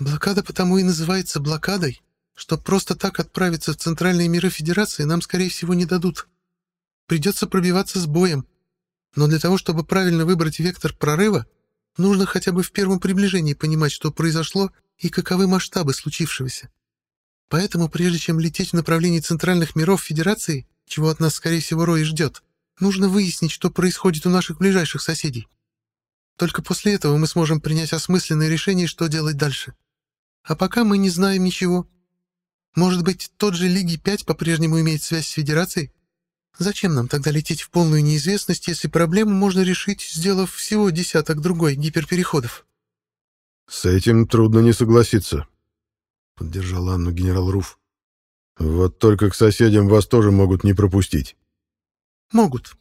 «Блокада потому и называется блокадой, что просто так отправиться в центральные миры Федерации нам, скорее всего, не дадут. Придется пробиваться с боем. Но для того, чтобы правильно выбрать вектор прорыва, нужно хотя бы в первом приближении понимать, что произошло и каковы масштабы случившегося. Поэтому, прежде чем лететь в направлении центральных миров Федерации, чего от нас, скорее всего, Рой ждет, нужно выяснить, что происходит у наших ближайших соседей. Только после этого мы сможем принять осмысленное решение, что делать дальше. А пока мы не знаем ничего. Может быть, тот же Лиги-5 по-прежнему имеет связь с Федерацией? Зачем нам тогда лететь в полную неизвестность, если проблему можно решить, сделав всего десяток другой гиперпереходов? С этим трудно не согласиться, поддержал Анну генерал Руф. Вот только к соседям вас тоже могут не пропустить. Могут,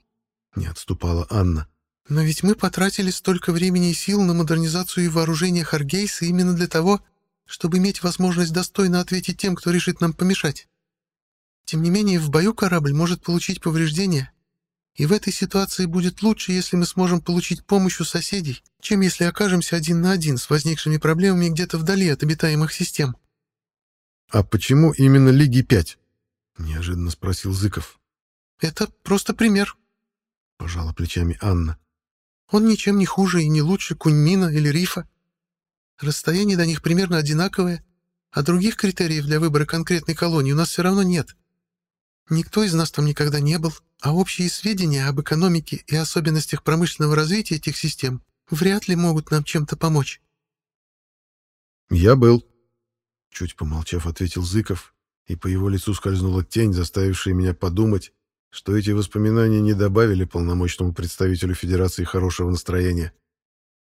не отступала Анна. Но ведь мы потратили столько времени и сил на модернизацию и вооружение Харгейса именно для того, чтобы иметь возможность достойно ответить тем, кто решит нам помешать. Тем не менее, в бою корабль может получить повреждения, и в этой ситуации будет лучше, если мы сможем получить помощь у соседей, чем если окажемся один на один с возникшими проблемами где-то вдали от обитаемых систем. «А почему именно Лиги 5?» — неожиданно спросил Зыков. «Это просто пример», — пожала плечами Анна. «Он ничем не хуже и не лучше Куньмина или Рифа. Расстояние до них примерно одинаковое, а других критериев для выбора конкретной колонии у нас все равно нет. Никто из нас там никогда не был, а общие сведения об экономике и особенностях промышленного развития этих систем вряд ли могут нам чем-то помочь». «Я был», Чуть помолчав, ответил Зыков, и по его лицу скользнула тень, заставившая меня подумать, что эти воспоминания не добавили полномочному представителю Федерации хорошего настроения.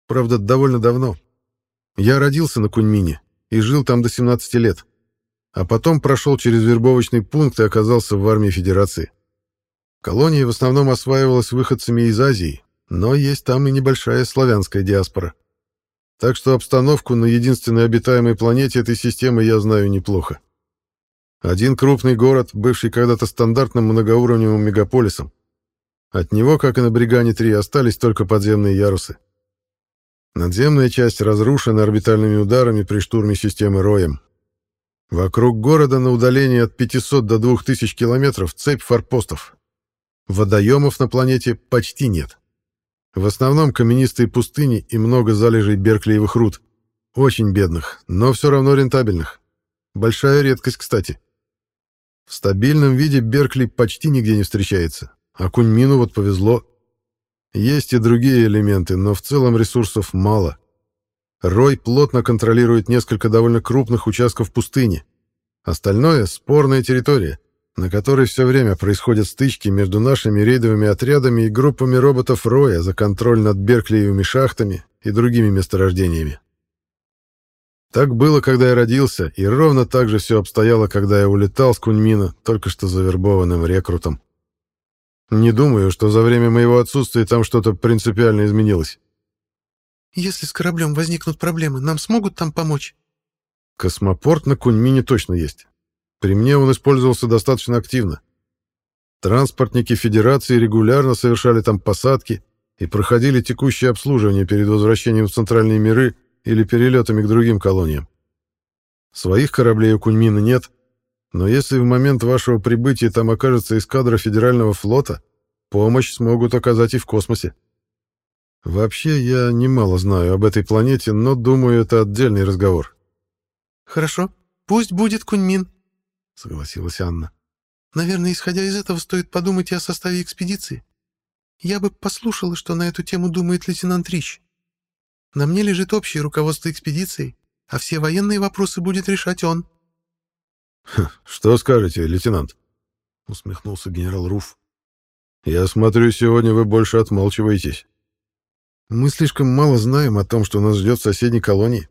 Правда, довольно давно. Я родился на Куньмине и жил там до 17 лет, а потом прошел через вербовочный пункт и оказался в армии Федерации. Колония в основном осваивалась выходцами из Азии, но есть там и небольшая славянская диаспора. Так что обстановку на единственной обитаемой планете этой системы я знаю неплохо. Один крупный город, бывший когда-то стандартным многоуровневым мегаполисом. От него, как и на Бригане-3, остались только подземные ярусы. Надземная часть разрушена орбитальными ударами при штурме системы Роем. Вокруг города на удалении от 500 до 2000 километров цепь форпостов. Водоемов на планете почти нет. В основном каменистые пустыни и много залежей берклиевых руд. Очень бедных, но все равно рентабельных. Большая редкость, кстати. В стабильном виде Беркли почти нигде не встречается, а Куньмину вот повезло. Есть и другие элементы, но в целом ресурсов мало. Рой плотно контролирует несколько довольно крупных участков пустыни. Остальное — спорная территория, на которой все время происходят стычки между нашими рейдовыми отрядами и группами роботов Роя за контроль над Берклиевыми шахтами и другими месторождениями. Так было, когда я родился, и ровно так же все обстояло, когда я улетал с Куньмина, только что завербованным рекрутом. Не думаю, что за время моего отсутствия там что-то принципиально изменилось. «Если с кораблем возникнут проблемы, нам смогут там помочь?» Космопорт на Куньмине точно есть. При мне он использовался достаточно активно. Транспортники Федерации регулярно совершали там посадки и проходили текущее обслуживание перед возвращением в центральные миры или перелетами к другим колониям. Своих кораблей у Куньмина нет, но если в момент вашего прибытия там окажется эскадра Федерального флота, помощь смогут оказать и в космосе. Вообще, я немало знаю об этой планете, но думаю, это отдельный разговор. «Хорошо, пусть будет Куньмин», — согласилась Анна. «Наверное, исходя из этого, стоит подумать и о составе экспедиции. Я бы послушала, что на эту тему думает лейтенант Рич. На мне лежит общее руководство экспедицией, а все военные вопросы будет решать он». «Что скажете, лейтенант?» — усмехнулся генерал Руф. «Я смотрю, сегодня вы больше отмалчиваетесь. Мы слишком мало знаем о том, что нас ждет в соседней колонии».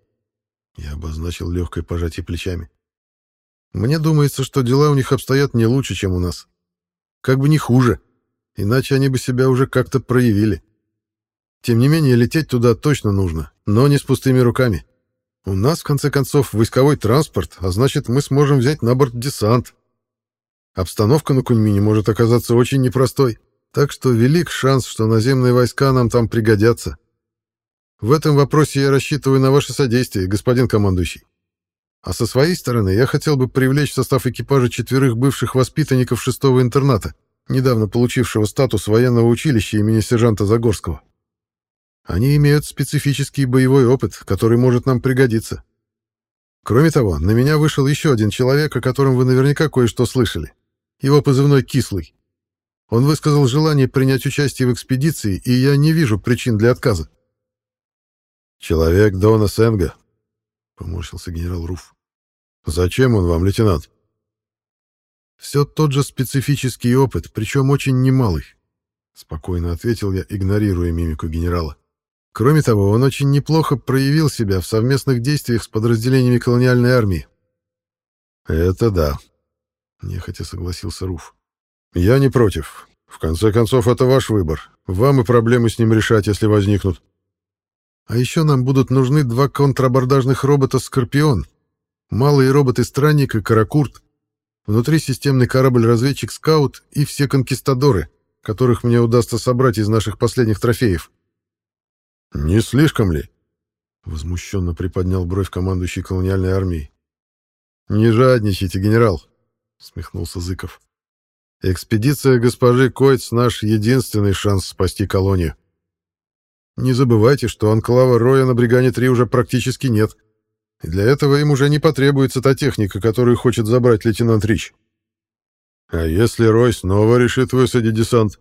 Я обозначил легкое пожатие плечами. «Мне думается, что дела у них обстоят не лучше, чем у нас. Как бы не хуже, иначе они бы себя уже как-то проявили. Тем не менее, лететь туда точно нужно, но не с пустыми руками. У нас, в конце концов, войсковой транспорт, а значит, мы сможем взять на борт десант. Обстановка на Куньмине может оказаться очень непростой, так что велик шанс, что наземные войска нам там пригодятся. В этом вопросе я рассчитываю на ваше содействие, господин командующий. А со своей стороны я хотел бы привлечь в состав экипажа четверых бывших воспитанников шестого интерната, недавно получившего статус военного училища имени сержанта Загорского. Они имеют специфический боевой опыт, который может нам пригодиться. Кроме того, на меня вышел еще один человек, о котором вы наверняка кое-что слышали. Его позывной «Кислый». Он высказал желание принять участие в экспедиции, и я не вижу причин для отказа. «Человек Дона Сенга», — поморщился генерал Руф. «Зачем он вам, лейтенант?» «Все тот же специфический опыт, причем очень немалый», — спокойно ответил я, игнорируя мимику генерала. Кроме того, он очень неплохо проявил себя в совместных действиях с подразделениями колониальной армии. «Это да», — нехотя согласился Руф. «Я не против. В конце концов, это ваш выбор. Вам и проблемы с ним решать, если возникнут. А еще нам будут нужны два контрабордажных робота «Скорпион», малые роботы-странник и «Каракурт», внутрисистемный корабль-разведчик «Скаут» и все конкистадоры, которых мне удастся собрать из наших последних трофеев. «Не слишком ли?» — возмущенно приподнял бровь командующий колониальной армией. «Не жадничайте, генерал», — смехнулся Зыков. «Экспедиция госпожи Койц — наш единственный шанс спасти колонию. Не забывайте, что анклава Роя на Бригане-3 уже практически нет, и для этого им уже не потребуется та техника, которую хочет забрать лейтенант Рич. А если Рой снова решит высадить десант?»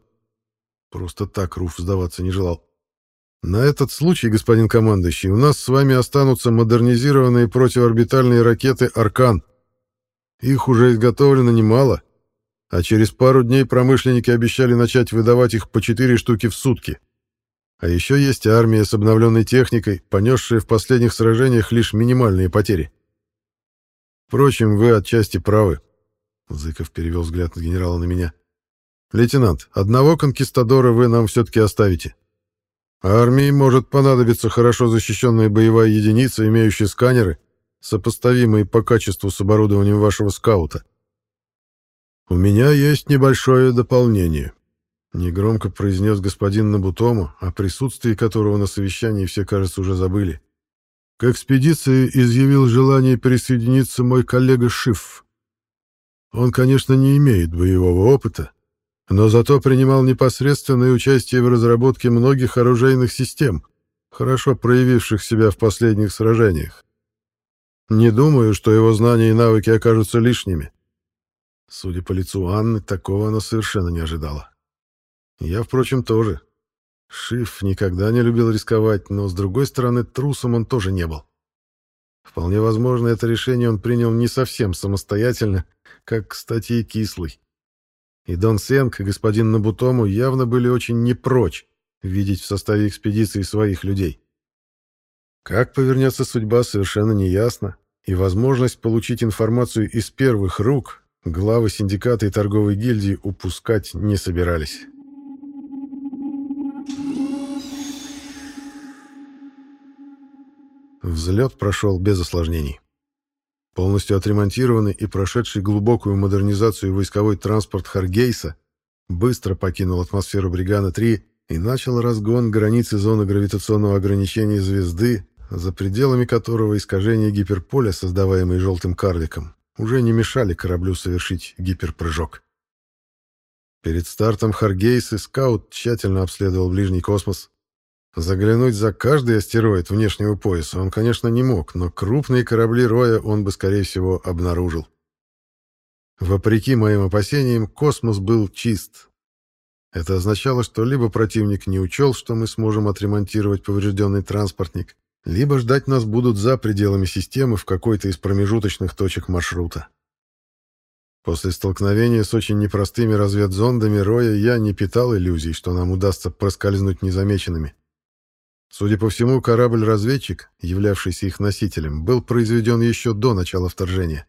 Просто так Руф сдаваться не желал. На этот случай, господин командующий, у нас с вами останутся модернизированные противоорбитальные ракеты «Аркан». Их уже изготовлено немало, а через пару дней промышленники обещали начать выдавать их по четыре штуки в сутки. А еще есть армия с обновленной техникой, понесшая в последних сражениях лишь минимальные потери. Впрочем, вы отчасти правы. Зыков перевел взгляд на генерала на меня. Лейтенант, одного конкистадора вы нам все-таки оставите. Армии может понадобиться хорошо защищенная боевая единица, имеющая сканеры, сопоставимые по качеству с оборудованием вашего скаута. У меня есть небольшое дополнение. Негромко произнес господин Набутому, о присутствии которого на совещании все, кажется, уже забыли. К экспедиции изъявил желание присоединиться мой коллега Шиф. Он, конечно, не имеет боевого опыта, но зато принимал непосредственное участие в разработке многих оружейных систем, хорошо проявивших себя в последних сражениях. Не думаю, что его знания и навыки окажутся лишними. Судя по лицу Анны, такого она совершенно не ожидала. Я, впрочем, тоже. Шиф никогда не любил рисковать, но, с другой стороны, трусом он тоже не был. Вполне возможно, это решение он принял не совсем самостоятельно, как, кстати, и кислый. И Дон Сенк, и господин Набутому явно были очень не прочь видеть в составе экспедиции своих людей. Как повернется судьба, совершенно неясно, и возможность получить информацию из первых рук главы синдиката и торговой гильдии упускать не собирались. Взлет прошел без осложнений. Полностью отремонтированный и прошедший глубокую модернизацию войсковой транспорт Харгейса быстро покинул атмосферу Бригана-3 и начал разгон границы зоны гравитационного ограничения звезды, за пределами которого искажения гиперполя, создаваемые желтым карликом, уже не мешали кораблю совершить гиперпрыжок. Перед стартом Харгейсы скаут тщательно обследовал ближний космос, Заглянуть за каждый астероид внешнего пояса он, конечно, не мог, но крупные корабли Роя он бы, скорее всего, обнаружил. Вопреки моим опасениям, космос был чист. Это означало, что либо противник не учел, что мы сможем отремонтировать поврежденный транспортник, либо ждать нас будут за пределами системы в какой-то из промежуточных точек маршрута. После столкновения с очень непростыми разведзондами Роя я не питал иллюзий, что нам удастся проскользнуть незамеченными. Судя по всему, корабль-разведчик, являвшийся их носителем, был произведен еще до начала вторжения.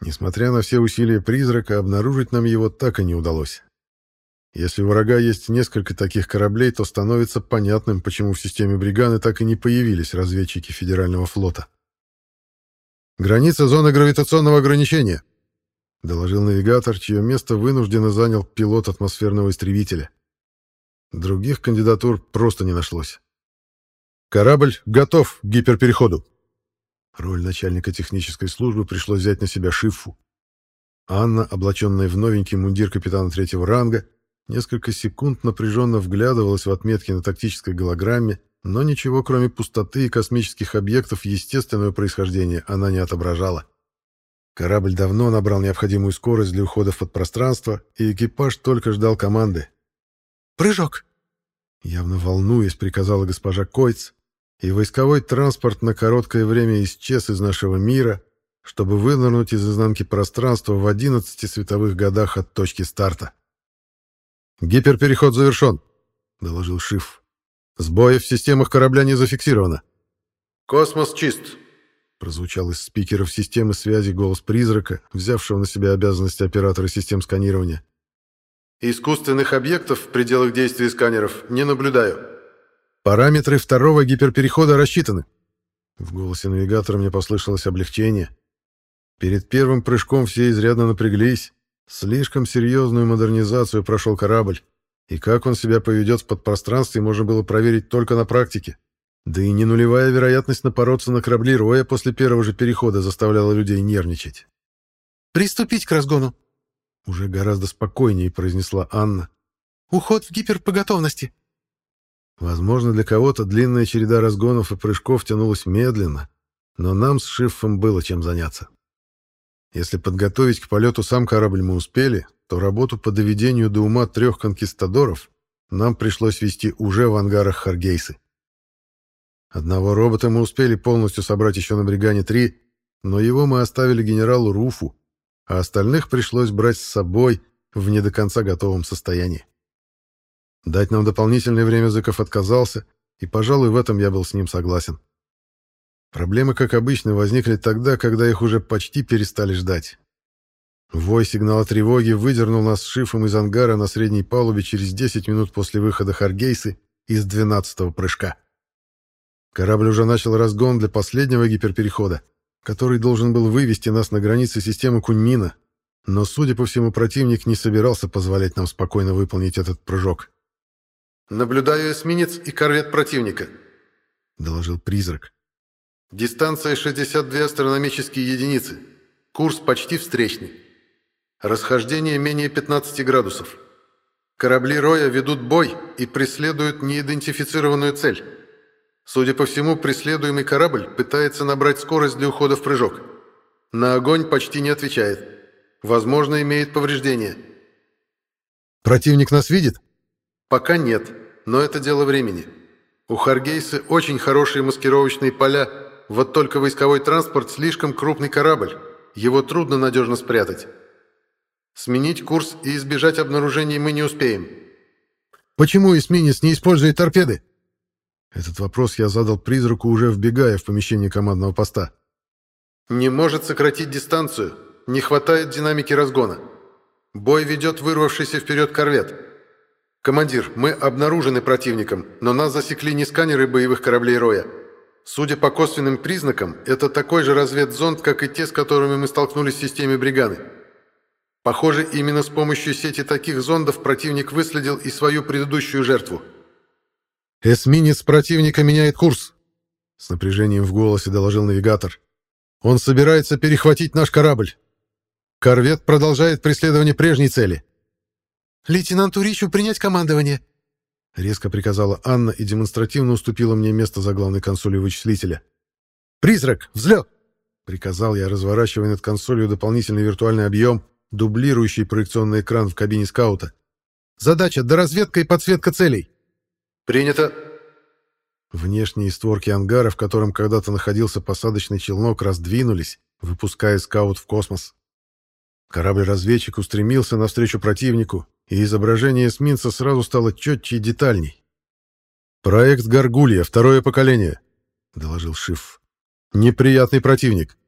Несмотря на все усилия призрака, обнаружить нам его так и не удалось. Если у врага есть несколько таких кораблей, то становится понятным, почему в системе Бриганы так и не появились разведчики Федерального флота. «Граница зоны гравитационного ограничения», — доложил навигатор, чье место вынужденно занял пилот атмосферного истребителя. Других кандидатур просто не нашлось. «Корабль готов к гиперпереходу!» Роль начальника технической службы пришлось взять на себя Шифу. Анна, облаченная в новенький мундир капитана третьего ранга, несколько секунд напряженно вглядывалась в отметки на тактической голограмме, но ничего, кроме пустоты и космических объектов естественного происхождения, она не отображала. Корабль давно набрал необходимую скорость для ухода в подпространство, и экипаж только ждал команды. Прыжок!» Явно волнуясь, приказала госпожа Койц, и войсковой транспорт на короткое время исчез из нашего мира, чтобы вынырнуть из изнанки пространства в 11 световых годах от точки старта. «Гиперпереход завершен», — доложил Шиф. «Сбоев в системах корабля не зафиксировано». «Космос чист», — прозвучал из спикеров системы связи голос призрака, взявшего на себя обязанности оператора систем сканирования. Искусственных объектов в пределах действия сканеров не наблюдаю. Параметры второго гиперперехода рассчитаны. В голосе навигатора мне послышалось облегчение. Перед первым прыжком все изрядно напряглись. Слишком серьезную модернизацию прошел корабль. И как он себя поведет в подпространстве, можно было проверить только на практике. Да и не нулевая вероятность напороться на корабли Роя после первого же перехода заставляла людей нервничать. «Приступить к разгону!» Уже гораздо спокойнее произнесла Анна. «Уход в гипер по готовности». Возможно, для кого-то длинная череда разгонов и прыжков тянулась медленно, но нам с Шиффом было чем заняться. Если подготовить к полету сам корабль мы успели, то работу по доведению до ума трех конкистадоров нам пришлось вести уже в ангарах Харгейсы. Одного робота мы успели полностью собрать еще на Бригане-3, но его мы оставили генералу Руфу, а остальных пришлось брать с собой в не до конца готовом состоянии. Дать нам дополнительное время Зыков отказался, и, пожалуй, в этом я был с ним согласен. Проблемы, как обычно, возникли тогда, когда их уже почти перестали ждать. Вой сигнала тревоги выдернул нас с шифом из ангара на средней палубе через 10 минут после выхода Харгейсы из 12-го прыжка. Корабль уже начал разгон для последнего гиперперехода, который должен был вывести нас на границы системы Куньмина, но, судя по всему, противник не собирался позволять нам спокойно выполнить этот прыжок. «Наблюдаю эсминец и корвет противника», — доложил призрак. «Дистанция 62 астрономические единицы. Курс почти встречный. Расхождение менее 15 градусов. Корабли Роя ведут бой и преследуют неидентифицированную цель. Судя по всему, преследуемый корабль пытается набрать скорость для ухода в прыжок. На огонь почти не отвечает. Возможно, имеет повреждения». «Противник нас видит?» «Пока нет, но это дело времени. У Харгейсы очень хорошие маскировочные поля, вот только войсковой транспорт слишком крупный корабль, его трудно надежно спрятать. Сменить курс и избежать обнаружений мы не успеем». «Почему эсминец не использует торпеды?» Этот вопрос я задал призраку, уже вбегая в помещение командного поста. «Не может сократить дистанцию, не хватает динамики разгона. Бой ведет вырвавшийся вперед корвет». «Командир, мы обнаружены противником, но нас засекли не сканеры боевых кораблей Роя. Судя по косвенным признакам, это такой же разведзонд, как и те, с которыми мы столкнулись в системе бригады. Похоже, именно с помощью сети таких зондов противник выследил и свою предыдущую жертву». «Эсминец противника меняет курс», — с напряжением в голосе доложил навигатор. «Он собирается перехватить наш корабль. Корвет продолжает преследование прежней цели. «Лейтенанту Ричу принять командование!» Резко приказала Анна и демонстративно уступила мне место за главной консолью вычислителя. «Призрак! Взлет!» Приказал я, разворачивая над консолью дополнительный виртуальный объем, дублирующий проекционный экран в кабине скаута. «Задача — доразведка и подсветка целей!» «Принято!» Внешние створки ангара, в котором когда-то находился посадочный челнок, раздвинулись, выпуская скаут в космос. Корабль-разведчик устремился навстречу противнику, и изображение эсминца сразу стало четче и детальней. «Проект «Гаргулья», второе поколение», — доложил Шиф. «Неприятный противник.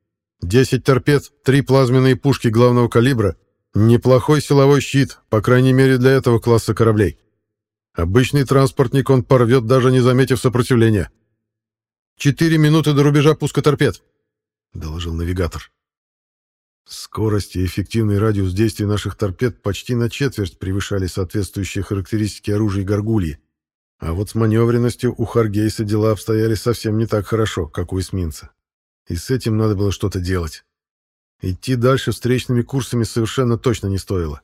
Десять торпед, три плазменные пушки главного калибра, неплохой силовой щит, по крайней мере для этого класса кораблей. Обычный транспортник он порвет, даже не заметив сопротивления. Четыре минуты до рубежа пуска торпед», — доложил навигатор. Скорость и эффективный радиус действия наших торпед почти на четверть превышали соответствующие характеристики оружия Гаргульи. А вот с маневренностью у Харгейса дела обстояли совсем не так хорошо, как у эсминца. И с этим надо было что-то делать. Идти дальше встречными курсами совершенно точно не стоило.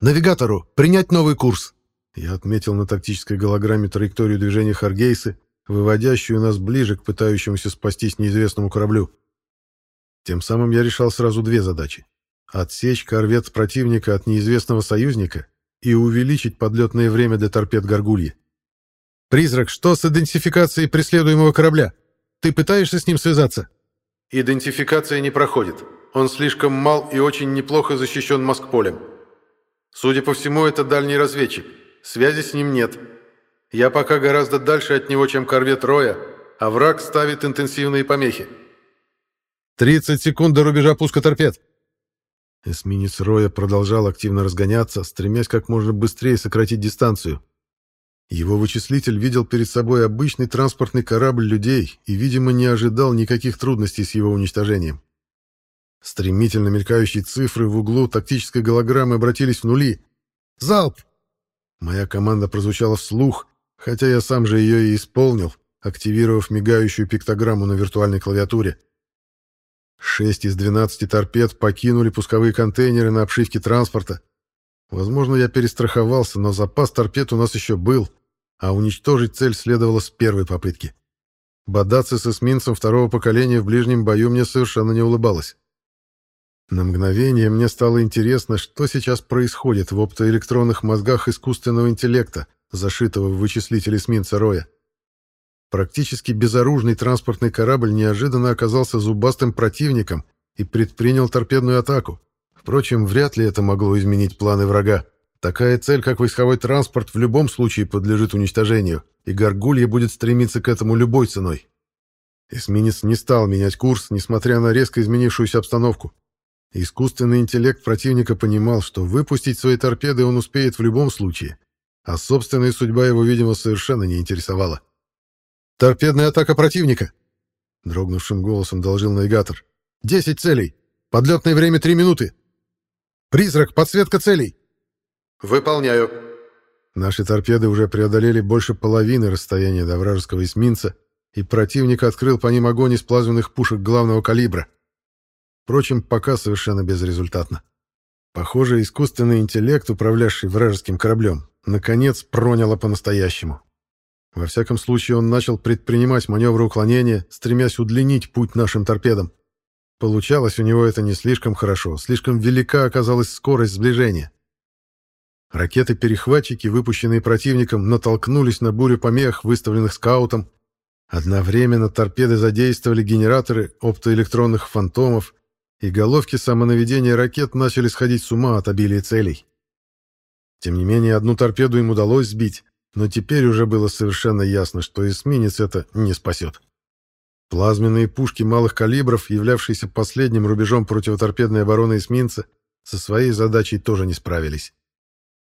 «Навигатору! Принять новый курс!» Я отметил на тактической голограмме траекторию движения Харгейсы, выводящую нас ближе к пытающемуся спастись неизвестному кораблю. Тем самым я решал сразу две задачи. Отсечь корвет противника от неизвестного союзника и увеличить подлетное время для торпед «Горгульи». «Призрак, что с идентификацией преследуемого корабля? Ты пытаешься с ним связаться?» «Идентификация не проходит. Он слишком мал и очень неплохо защищен маскполем. Судя по всему, это дальний разведчик. Связи с ним нет. Я пока гораздо дальше от него, чем корвет Роя, а враг ставит интенсивные помехи». «30 секунд до рубежа пуска торпед!» Эсминец Роя продолжал активно разгоняться, стремясь как можно быстрее сократить дистанцию. Его вычислитель видел перед собой обычный транспортный корабль людей и, видимо, не ожидал никаких трудностей с его уничтожением. Стремительно мелькающие цифры в углу тактической голограммы обратились в нули. «Залп!» Моя команда прозвучала вслух, хотя я сам же ее и исполнил, активировав мигающую пиктограмму на виртуальной клавиатуре. Шесть из двенадцати торпед покинули пусковые контейнеры на обшивке транспорта. Возможно, я перестраховался, но запас торпед у нас еще был, а уничтожить цель следовало с первой попытки. Бодаться с эсминцем второго поколения в ближнем бою мне совершенно не улыбалось. На мгновение мне стало интересно, что сейчас происходит в оптоэлектронных мозгах искусственного интеллекта, зашитого в вычислитель эсминца Роя. Практически безоружный транспортный корабль неожиданно оказался зубастым противником и предпринял торпедную атаку. Впрочем, вряд ли это могло изменить планы врага. Такая цель, как войсковой транспорт, в любом случае подлежит уничтожению, и Гаргулья будет стремиться к этому любой ценой. Эсминец не стал менять курс, несмотря на резко изменившуюся обстановку. Искусственный интеллект противника понимал, что выпустить свои торпеды он успеет в любом случае, а собственная судьба его, видимо, совершенно не интересовала. «Торпедная атака противника!» Дрогнувшим голосом доложил навигатор. «Десять целей! Подлетное время три минуты!» «Призрак, подсветка целей!» «Выполняю». Наши торпеды уже преодолели больше половины расстояния до вражеского эсминца, и противник открыл по ним огонь из плазменных пушек главного калибра. Впрочем, пока совершенно безрезультатно. Похоже, искусственный интеллект, управлявший вражеским кораблем, наконец проняло по-настоящему. Во всяком случае, он начал предпринимать маневры уклонения, стремясь удлинить путь нашим торпедам. Получалось у него это не слишком хорошо, слишком велика оказалась скорость сближения. Ракеты-перехватчики, выпущенные противником, натолкнулись на бурю помех, выставленных скаутом. Одновременно торпеды задействовали генераторы оптоэлектронных фантомов, и головки самонаведения ракет начали сходить с ума от обилия целей. Тем не менее, одну торпеду им удалось сбить, но теперь уже было совершенно ясно, что эсминец это не спасет. Плазменные пушки малых калибров, являвшиеся последним рубежом противоторпедной обороны эсминца, со своей задачей тоже не справились.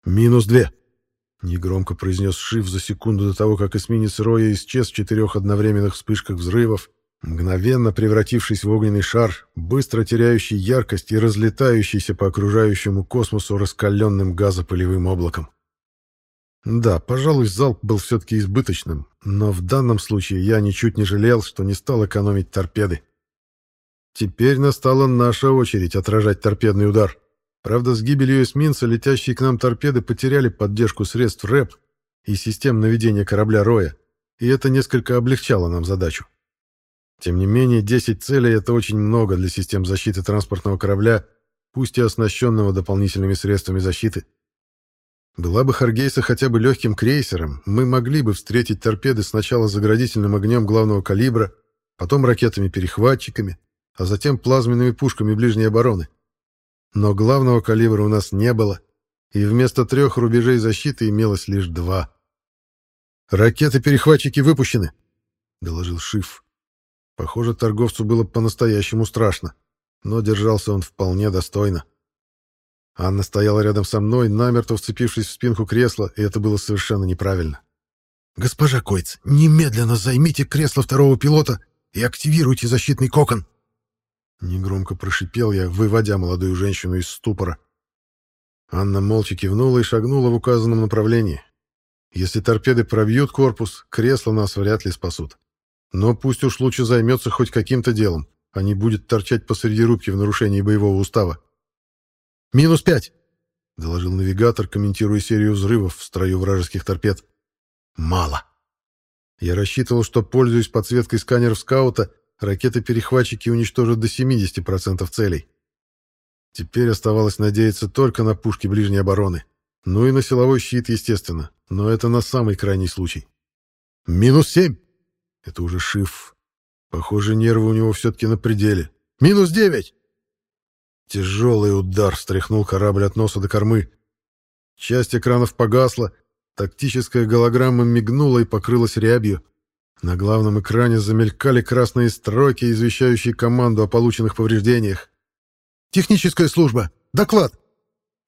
«Минус две!» — негромко произнес Шиф за секунду до того, как эсминец Роя исчез в четырех одновременных вспышках взрывов, мгновенно превратившись в огненный шар, быстро теряющий яркость и разлетающийся по окружающему космосу раскаленным газопылевым облаком. Да, пожалуй, залп был все-таки избыточным, но в данном случае я ничуть не жалел, что не стал экономить торпеды. Теперь настала наша очередь отражать торпедный удар. Правда, с гибелью эсминца летящие к нам торпеды потеряли поддержку средств РЭП и систем наведения корабля Роя, и это несколько облегчало нам задачу. Тем не менее, 10 целей — это очень много для систем защиты транспортного корабля, пусть и оснащенного дополнительными средствами защиты. Была бы Харгейса хотя бы легким крейсером, мы могли бы встретить торпеды сначала заградительным огнем главного калибра, потом ракетами-перехватчиками, а затем плазменными пушками ближней обороны. Но главного калибра у нас не было, и вместо трех рубежей защиты имелось лишь два. «Ракеты-перехватчики выпущены», — доложил Шиф. Похоже, торговцу было по-настоящему страшно, но держался он вполне достойно. Анна стояла рядом со мной, намертво вцепившись в спинку кресла, и это было совершенно неправильно. «Госпожа Койц, немедленно займите кресло второго пилота и активируйте защитный кокон!» Негромко прошипел я, выводя молодую женщину из ступора. Анна молча кивнула и шагнула в указанном направлении. Если торпеды пробьют корпус, кресла нас вряд ли спасут. Но пусть уж лучше займется хоть каким-то делом, а не будет торчать посреди рубки в нарушении боевого устава. «Минус пять!» — доложил навигатор, комментируя серию взрывов в строю вражеских торпед. «Мало!» Я рассчитывал, что, пользуясь подсветкой сканеров скаута, ракеты-перехватчики уничтожат до 70% целей. Теперь оставалось надеяться только на пушки ближней обороны. Ну и на силовой щит, естественно, но это на самый крайний случай. «Минус семь!» Это уже Шиф. Похоже, нервы у него все-таки на пределе. «Минус девять!» Тяжелый удар встряхнул корабль от носа до кормы. Часть экранов погасла, тактическая голограмма мигнула и покрылась рябью. На главном экране замелькали красные строки, извещающие команду о полученных повреждениях. «Техническая служба! Доклад!»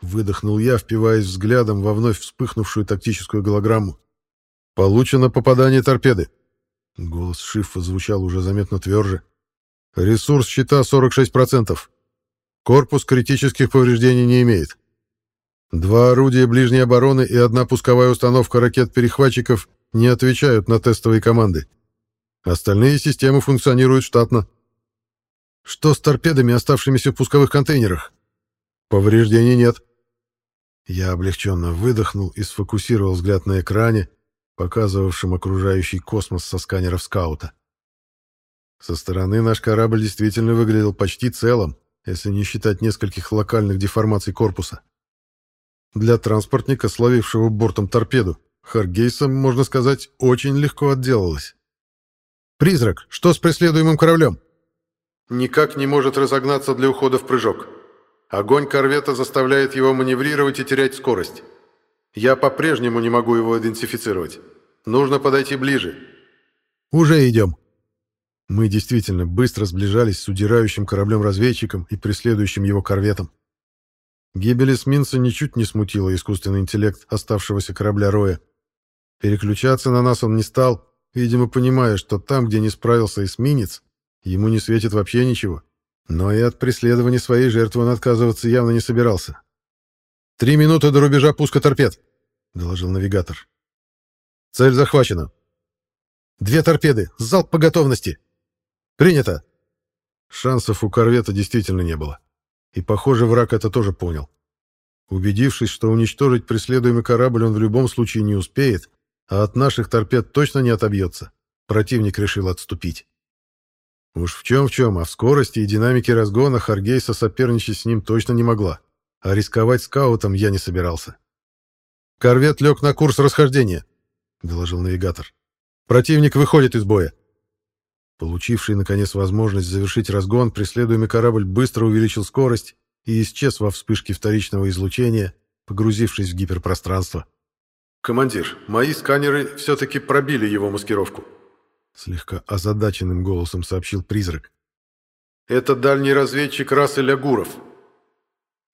Выдохнул я, впиваясь взглядом во вновь вспыхнувшую тактическую голограмму. «Получено попадание торпеды!» Голос Шифа звучал уже заметно тверже. «Ресурс щита 46%. Корпус критических повреждений не имеет. Два орудия ближней обороны и одна пусковая установка ракет-перехватчиков не отвечают на тестовые команды. Остальные системы функционируют штатно. Что с торпедами, оставшимися в пусковых контейнерах? Повреждений нет. Я облегченно выдохнул и сфокусировал взгляд на экране, показывавшем окружающий космос со сканеров скаута. Со стороны наш корабль действительно выглядел почти целым, если не считать нескольких локальных деформаций корпуса. Для транспортника, словившего бортом торпеду, Харгейса, можно сказать, очень легко отделалась. «Призрак, что с преследуемым кораблем?» «Никак не может разогнаться для ухода в прыжок. Огонь корвета заставляет его маневрировать и терять скорость. Я по-прежнему не могу его идентифицировать. Нужно подойти ближе». «Уже идем». Мы действительно быстро сближались с удирающим кораблем-разведчиком и преследующим его корветом. Гибель эсминца ничуть не смутила искусственный интеллект оставшегося корабля Роя. Переключаться на нас он не стал, видимо, понимая, что там, где не справился эсминец, ему не светит вообще ничего. Но и от преследования своей жертвы он отказываться явно не собирался. «Три минуты до рубежа пуска торпед», — доложил навигатор. «Цель захвачена. Две торпеды. Залп по готовности. Принято». Шансов у корвета действительно не было. И, похоже, враг это тоже понял. Убедившись, что уничтожить преследуемый корабль он в любом случае не успеет, а от наших торпед точно не отобьется, противник решил отступить. Уж в чем в чем, а в скорости и динамике разгона Харгейса соперничать с ним точно не могла, а рисковать скаутом я не собирался. «Корвет лег на курс расхождения», — доложил навигатор. «Противник выходит из боя». Получивший, наконец, возможность завершить разгон, преследуемый корабль быстро увеличил скорость и исчез во вспышке вторичного излучения, погрузившись в гиперпространство. «Командир, мои сканеры все-таки пробили его маскировку», Слегка озадаченным голосом сообщил призрак. «Это дальний разведчик расы Лягуров».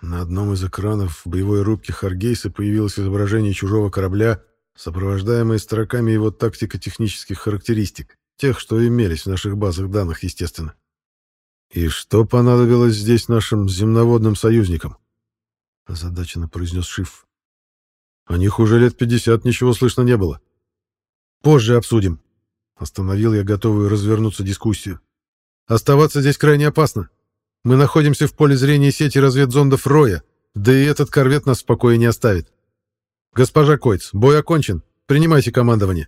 На одном из экранов в боевой рубке Харгейса появилось изображение чужого корабля, сопровождаемое строками его тактико-технических характеристик, тех, что имелись в наших базах данных, естественно. «И что понадобилось здесь нашим земноводным союзникам?» — озадаченно произнес Шиф. «О них уже лет пятьдесят ничего слышно не было. Позже обсудим», Остановил я готовую развернуться дискуссию. Оставаться здесь крайне опасно. Мы находимся в поле зрения сети разведзондов Роя, да и этот корвет нас в покое не оставит. Госпожа Койц, бой окончен. Принимайте командование.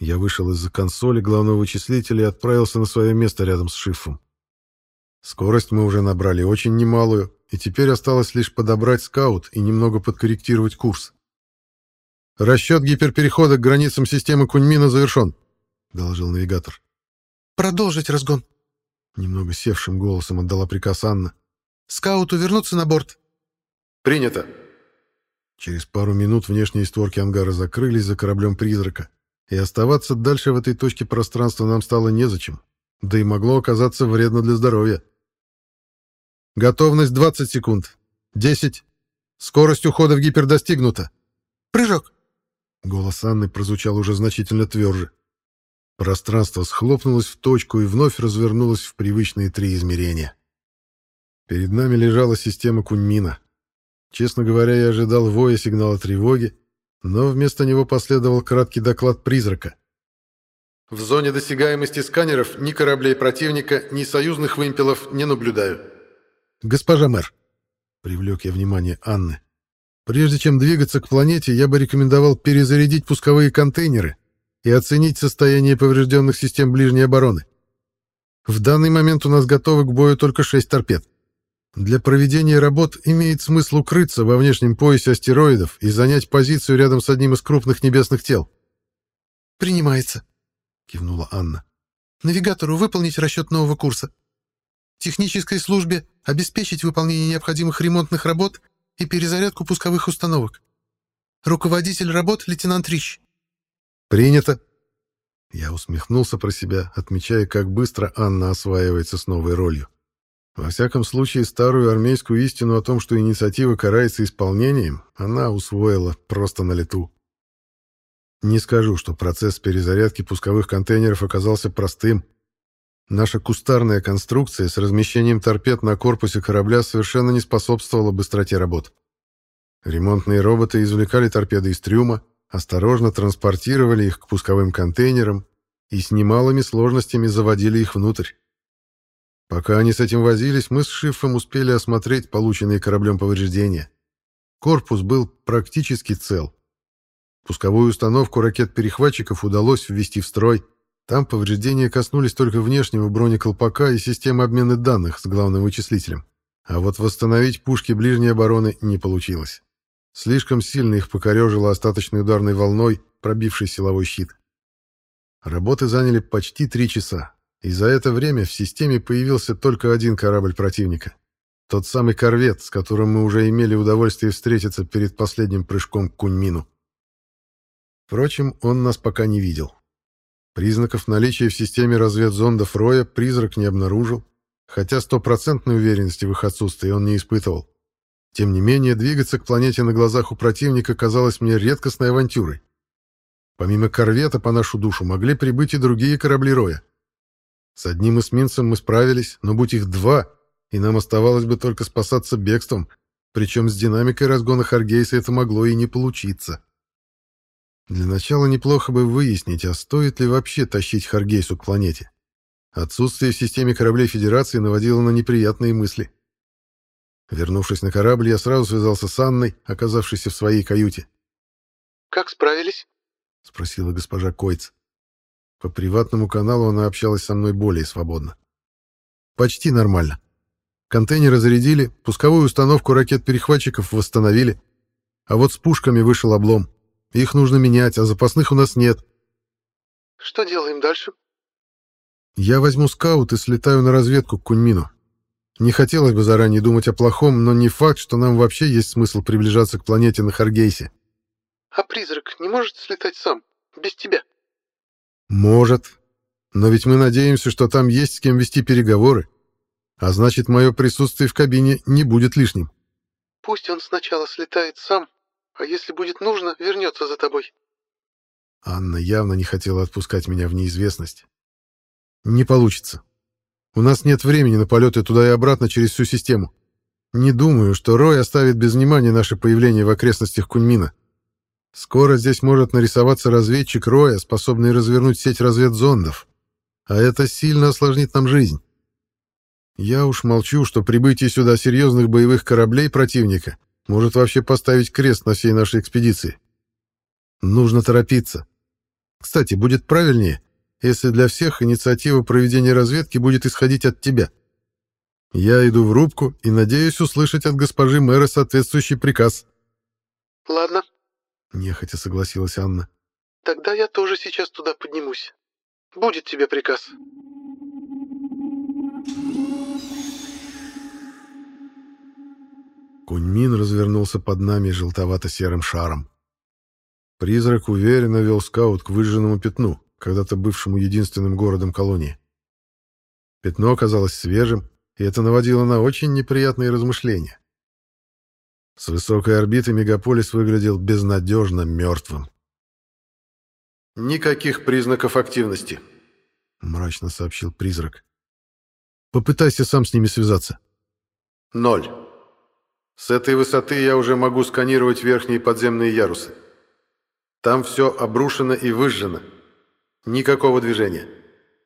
Я вышел из-за консоли главного вычислителя и отправился на свое место рядом с шифом. Скорость мы уже набрали очень немалую, и теперь осталось лишь подобрать скаут и немного подкорректировать курс. «Расчет гиперперехода к границам системы Куньмина завершен», — доложил навигатор. «Продолжить разгон», — немного севшим голосом отдала приказ Анна. «Скауту вернуться на борт». «Принято». Через пару минут внешние створки ангара закрылись за кораблем «Призрака», и оставаться дальше в этой точке пространства нам стало незачем, да и могло оказаться вредно для здоровья. «Готовность 20 секунд. 10. Скорость ухода в гипер достигнута. Прыжок!» Голос Анны прозвучал уже значительно тверже. Пространство схлопнулось в точку и вновь развернулось в привычные три измерения. Перед нами лежала система Куньмина. Честно говоря, я ожидал воя сигнала тревоги, но вместо него последовал краткий доклад призрака. В зоне досягаемости сканеров ни кораблей противника, ни союзных вымпелов не наблюдаю. «Госпожа мэр», — привлек я внимание Анны, Прежде чем двигаться к планете, я бы рекомендовал перезарядить пусковые контейнеры и оценить состояние поврежденных систем ближней обороны. В данный момент у нас готовы к бою только шесть торпед. Для проведения работ имеет смысл укрыться во внешнем поясе астероидов и занять позицию рядом с одним из крупных небесных тел. «Принимается», — кивнула Анна. «Навигатору выполнить расчет нового курса. Технической службе обеспечить выполнение необходимых ремонтных работ и перезарядку пусковых установок. Руководитель работ — лейтенант Рищ. Принято. Я усмехнулся про себя, отмечая, как быстро Анна осваивается с новой ролью. Во всяком случае, старую армейскую истину о том, что инициатива карается исполнением, она усвоила просто на лету. Не скажу, что процесс перезарядки пусковых контейнеров оказался простым. Наша кустарная конструкция с размещением торпед на корпусе корабля совершенно не способствовала быстроте работ. Ремонтные роботы извлекали торпеды из трюма, осторожно транспортировали их к пусковым контейнерам и с немалыми сложностями заводили их внутрь. Пока они с этим возились, мы с Шифом успели осмотреть полученные кораблем повреждения. Корпус был практически цел. Пусковую установку ракет-перехватчиков удалось ввести в строй, там повреждения коснулись только внешнего бронеколпака и системы обмена данных с главным вычислителем. А вот восстановить пушки ближней обороны не получилось. Слишком сильно их покорежило остаточной ударной волной, пробившей силовой щит. Работы заняли почти три часа, и за это время в системе появился только один корабль противника. Тот самый корвет, с которым мы уже имели удовольствие встретиться перед последним прыжком к Куньмину. Впрочем, он нас пока не видел. Признаков наличия в системе разведзондов Роя призрак не обнаружил, хотя стопроцентной уверенности в их отсутствии он не испытывал. Тем не менее, двигаться к планете на глазах у противника казалось мне редкостной авантюрой. Помимо корвета по нашу душу могли прибыть и другие корабли Роя. С одним эсминцем мы справились, но будь их два, и нам оставалось бы только спасаться бегством, причем с динамикой разгона Харгейса это могло и не получиться. Для начала неплохо бы выяснить, а стоит ли вообще тащить Харгейсу к планете. Отсутствие в системе кораблей Федерации наводило на неприятные мысли. Вернувшись на корабль, я сразу связался с Анной, оказавшейся в своей каюте. «Как справились?» — спросила госпожа Койц. По приватному каналу она общалась со мной более свободно. «Почти нормально. Контейнеры зарядили, пусковую установку ракет-перехватчиков восстановили. А вот с пушками вышел облом. Их нужно менять, а запасных у нас нет». «Что делаем дальше?» Я возьму скаут и слетаю на разведку к Куньмину. Не хотелось бы заранее думать о плохом, но не факт, что нам вообще есть смысл приближаться к планете на Харгейсе. А призрак не может слетать сам, без тебя? Может. Но ведь мы надеемся, что там есть с кем вести переговоры. А значит, мое присутствие в кабине не будет лишним. Пусть он сначала слетает сам, а если будет нужно, вернется за тобой. Анна явно не хотела отпускать меня в неизвестность. Не получится. У нас нет времени на полеты туда и обратно через всю систему. Не думаю, что Рой оставит без внимания наше появление в окрестностях Куньмина. Скоро здесь может нарисоваться разведчик Роя, способный развернуть сеть разведзондов. А это сильно осложнит нам жизнь. Я уж молчу, что прибытие сюда серьезных боевых кораблей противника может вообще поставить крест на всей нашей экспедиции. Нужно торопиться. Кстати, будет правильнее, если для всех инициатива проведения разведки будет исходить от тебя. Я иду в рубку и надеюсь услышать от госпожи мэра соответствующий приказ. Ладно, нехотя согласилась Анна. Тогда я тоже сейчас туда поднимусь. Будет тебе приказ. Куньмин развернулся под нами желтовато-серым шаром. Призрак уверенно вел скаут к выжженному пятну, когда-то бывшему единственным городом колонии. Пятно оказалось свежим, и это наводило на очень неприятные размышления. С высокой орбиты мегаполис выглядел безнадежно мертвым. «Никаких признаков активности», — мрачно сообщил призрак. «Попытайся сам с ними связаться». «Ноль. С этой высоты я уже могу сканировать верхние подземные ярусы. Там все обрушено и выжжено. Никакого движения.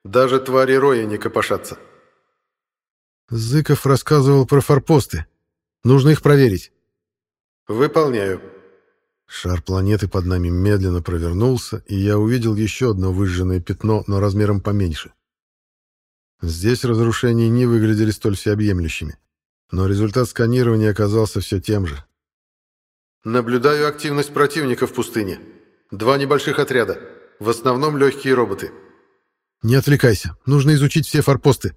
Даже твари роя не копошатся. Зыков рассказывал про форпосты. Нужно их проверить. Выполняю. Шар планеты под нами медленно провернулся, и я увидел еще одно выжженное пятно, но размером поменьше. Здесь разрушения не выглядели столь всеобъемлющими, но результат сканирования оказался все тем же. Наблюдаю активность противника в пустыне. Два небольших отряда. В основном легкие роботы. Не отвлекайся. Нужно изучить все форпосты.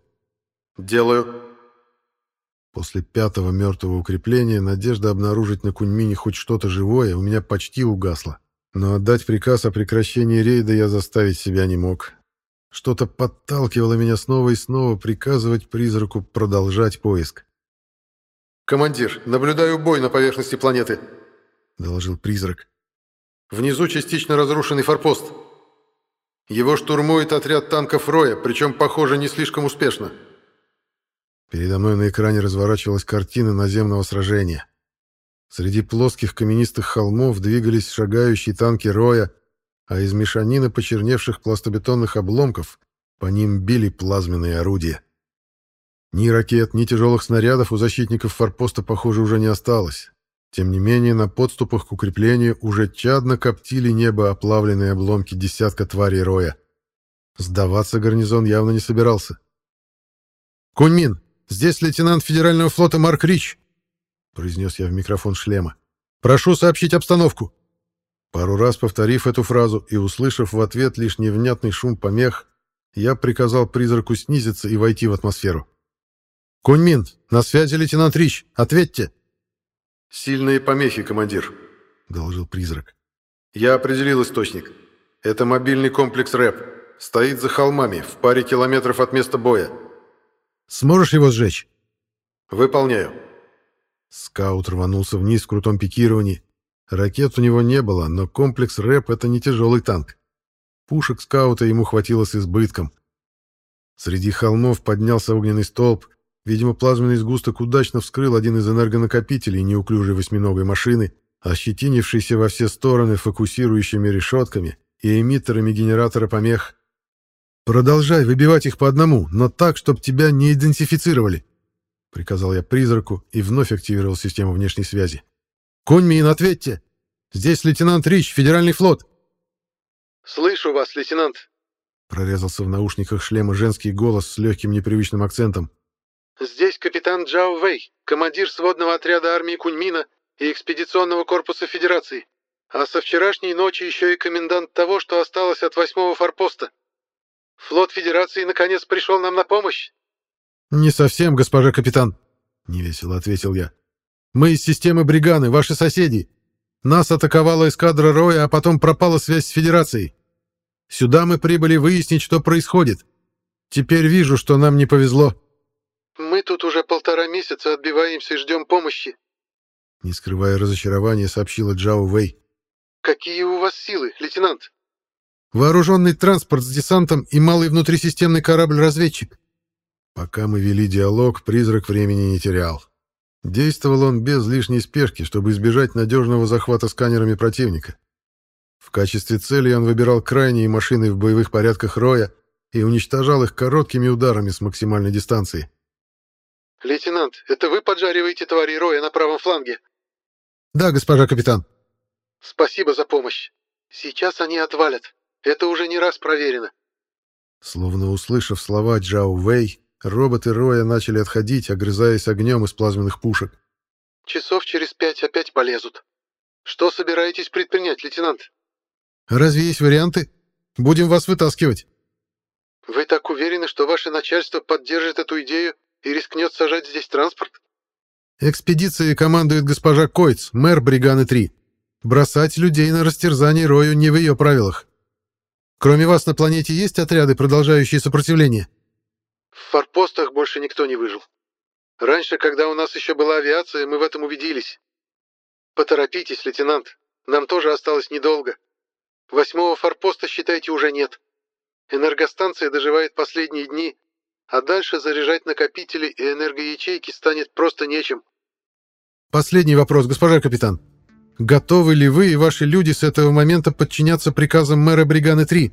Делаю. После пятого мертвого укрепления надежда обнаружить на Куньмине хоть что-то живое у меня почти угасла. Но отдать приказ о прекращении рейда я заставить себя не мог. Что-то подталкивало меня снова и снова приказывать призраку продолжать поиск. «Командир, наблюдаю бой на поверхности планеты», — доложил призрак. «Внизу частично разрушенный форпост. Его штурмует отряд танков Роя, причем, похоже, не слишком успешно. Передо мной на экране разворачивалась картина наземного сражения. Среди плоских каменистых холмов двигались шагающие танки Роя, а из мешанины почерневших пластобетонных обломков по ним били плазменные орудия. Ни ракет, ни тяжелых снарядов у защитников форпоста, похоже, уже не осталось. Тем не менее, на подступах к укреплению уже чадно коптили небо оплавленные обломки десятка тварей роя. Сдаваться гарнизон явно не собирался. «Куньмин, здесь лейтенант федерального флота Марк Рич», — произнес я в микрофон шлема. «Прошу сообщить обстановку». Пару раз повторив эту фразу и услышав в ответ лишь невнятный шум помех, я приказал призраку снизиться и войти в атмосферу. «Куньмин, на связи лейтенант Рич, ответьте!» «Сильные помехи, командир», — доложил призрак. «Я определил источник. Это мобильный комплекс РЭП. Стоит за холмами, в паре километров от места боя». «Сможешь его сжечь?» «Выполняю». Скаут рванулся вниз в крутом пикировании. Ракет у него не было, но комплекс РЭП — это не тяжелый танк. Пушек скаута ему хватило с избытком. Среди холмов поднялся огненный столб. Видимо, плазменный сгусток удачно вскрыл один из энергонакопителей неуклюжей восьминогой машины, ощетинившейся во все стороны фокусирующими решетками и эмиттерами генератора помех. «Продолжай выбивать их по одному, но так, чтобы тебя не идентифицировали», — приказал я призраку и вновь активировал систему внешней связи. «Куньмин, ответьте! Здесь лейтенант Рич, Федеральный флот!» «Слышу вас, лейтенант!» Прорезался в наушниках шлема женский голос с легким непривычным акцентом. «Здесь капитан Джао Вэй, командир сводного отряда армии Куньмина и экспедиционного корпуса Федерации. А со вчерашней ночи еще и комендант того, что осталось от восьмого форпоста. Флот Федерации наконец пришел нам на помощь. «Не совсем, госпожа капитан», — невесело ответил я. «Мы из системы Бриганы, ваши соседи. Нас атаковала эскадра Роя, а потом пропала связь с Федерацией. Сюда мы прибыли выяснить, что происходит. Теперь вижу, что нам не повезло». «Мы тут уже полтора месяца отбиваемся и ждем помощи», — не скрывая разочарования, сообщила Джао Вэй. «Какие у вас силы, лейтенант?» «Вооруженный транспорт с десантом и малый внутрисистемный корабль-разведчик. Пока мы вели диалог, призрак времени не терял. Действовал он без лишней спешки, чтобы избежать надежного захвата сканерами противника. В качестве цели он выбирал крайние машины в боевых порядках Роя и уничтожал их короткими ударами с максимальной дистанции. «Лейтенант, это вы поджариваете твари Роя на правом фланге?» «Да, госпожа капитан». «Спасибо за помощь. Сейчас они отвалят. Это уже не раз проверено». Словно услышав слова Джао Вэй, Роботы Роя начали отходить, огрызаясь огнем из плазменных пушек. «Часов через пять опять полезут. Что собираетесь предпринять, лейтенант?» «Разве есть варианты? Будем вас вытаскивать». «Вы так уверены, что ваше начальство поддержит эту идею и рискнет сажать здесь транспорт?» «Экспедицией командует госпожа Койц, мэр Бриганы-3. Бросать людей на растерзание Рою не в ее правилах. Кроме вас на планете есть отряды, продолжающие сопротивление?» В форпостах больше никто не выжил. Раньше, когда у нас еще была авиация, мы в этом убедились. Поторопитесь, лейтенант. Нам тоже осталось недолго. Восьмого форпоста, считайте, уже нет. Энергостанция доживает последние дни, а дальше заряжать накопители и энергоячейки станет просто нечем. Последний вопрос, госпожа капитан. Готовы ли вы и ваши люди с этого момента подчиняться приказам мэра Бриганы-3?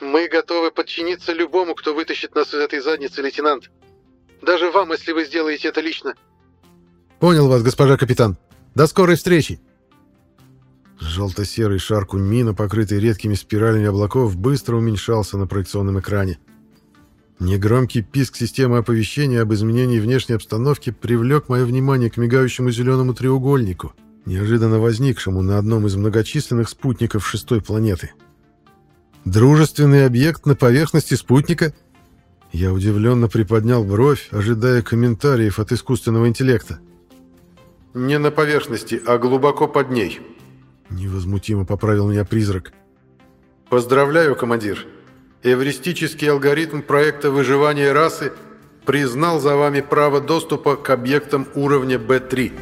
Мы готовы подчиниться любому, кто вытащит нас из этой задницы, лейтенант. Даже вам, если вы сделаете это лично. Понял вас, госпожа капитан. До скорой встречи. Желто-серый шар Куньмина, покрытый редкими спиралями облаков, быстро уменьшался на проекционном экране. Негромкий писк системы оповещения об изменении внешней обстановки привлек мое внимание к мигающему зеленому треугольнику, неожиданно возникшему на одном из многочисленных спутников шестой планеты. Дружественный объект на поверхности спутника? Я удивленно приподнял бровь, ожидая комментариев от искусственного интеллекта. «Не на поверхности, а глубоко под ней», — невозмутимо поправил меня призрак. «Поздравляю, командир. Эвристический алгоритм проекта выживания расы признал за вами право доступа к объектам уровня Б3».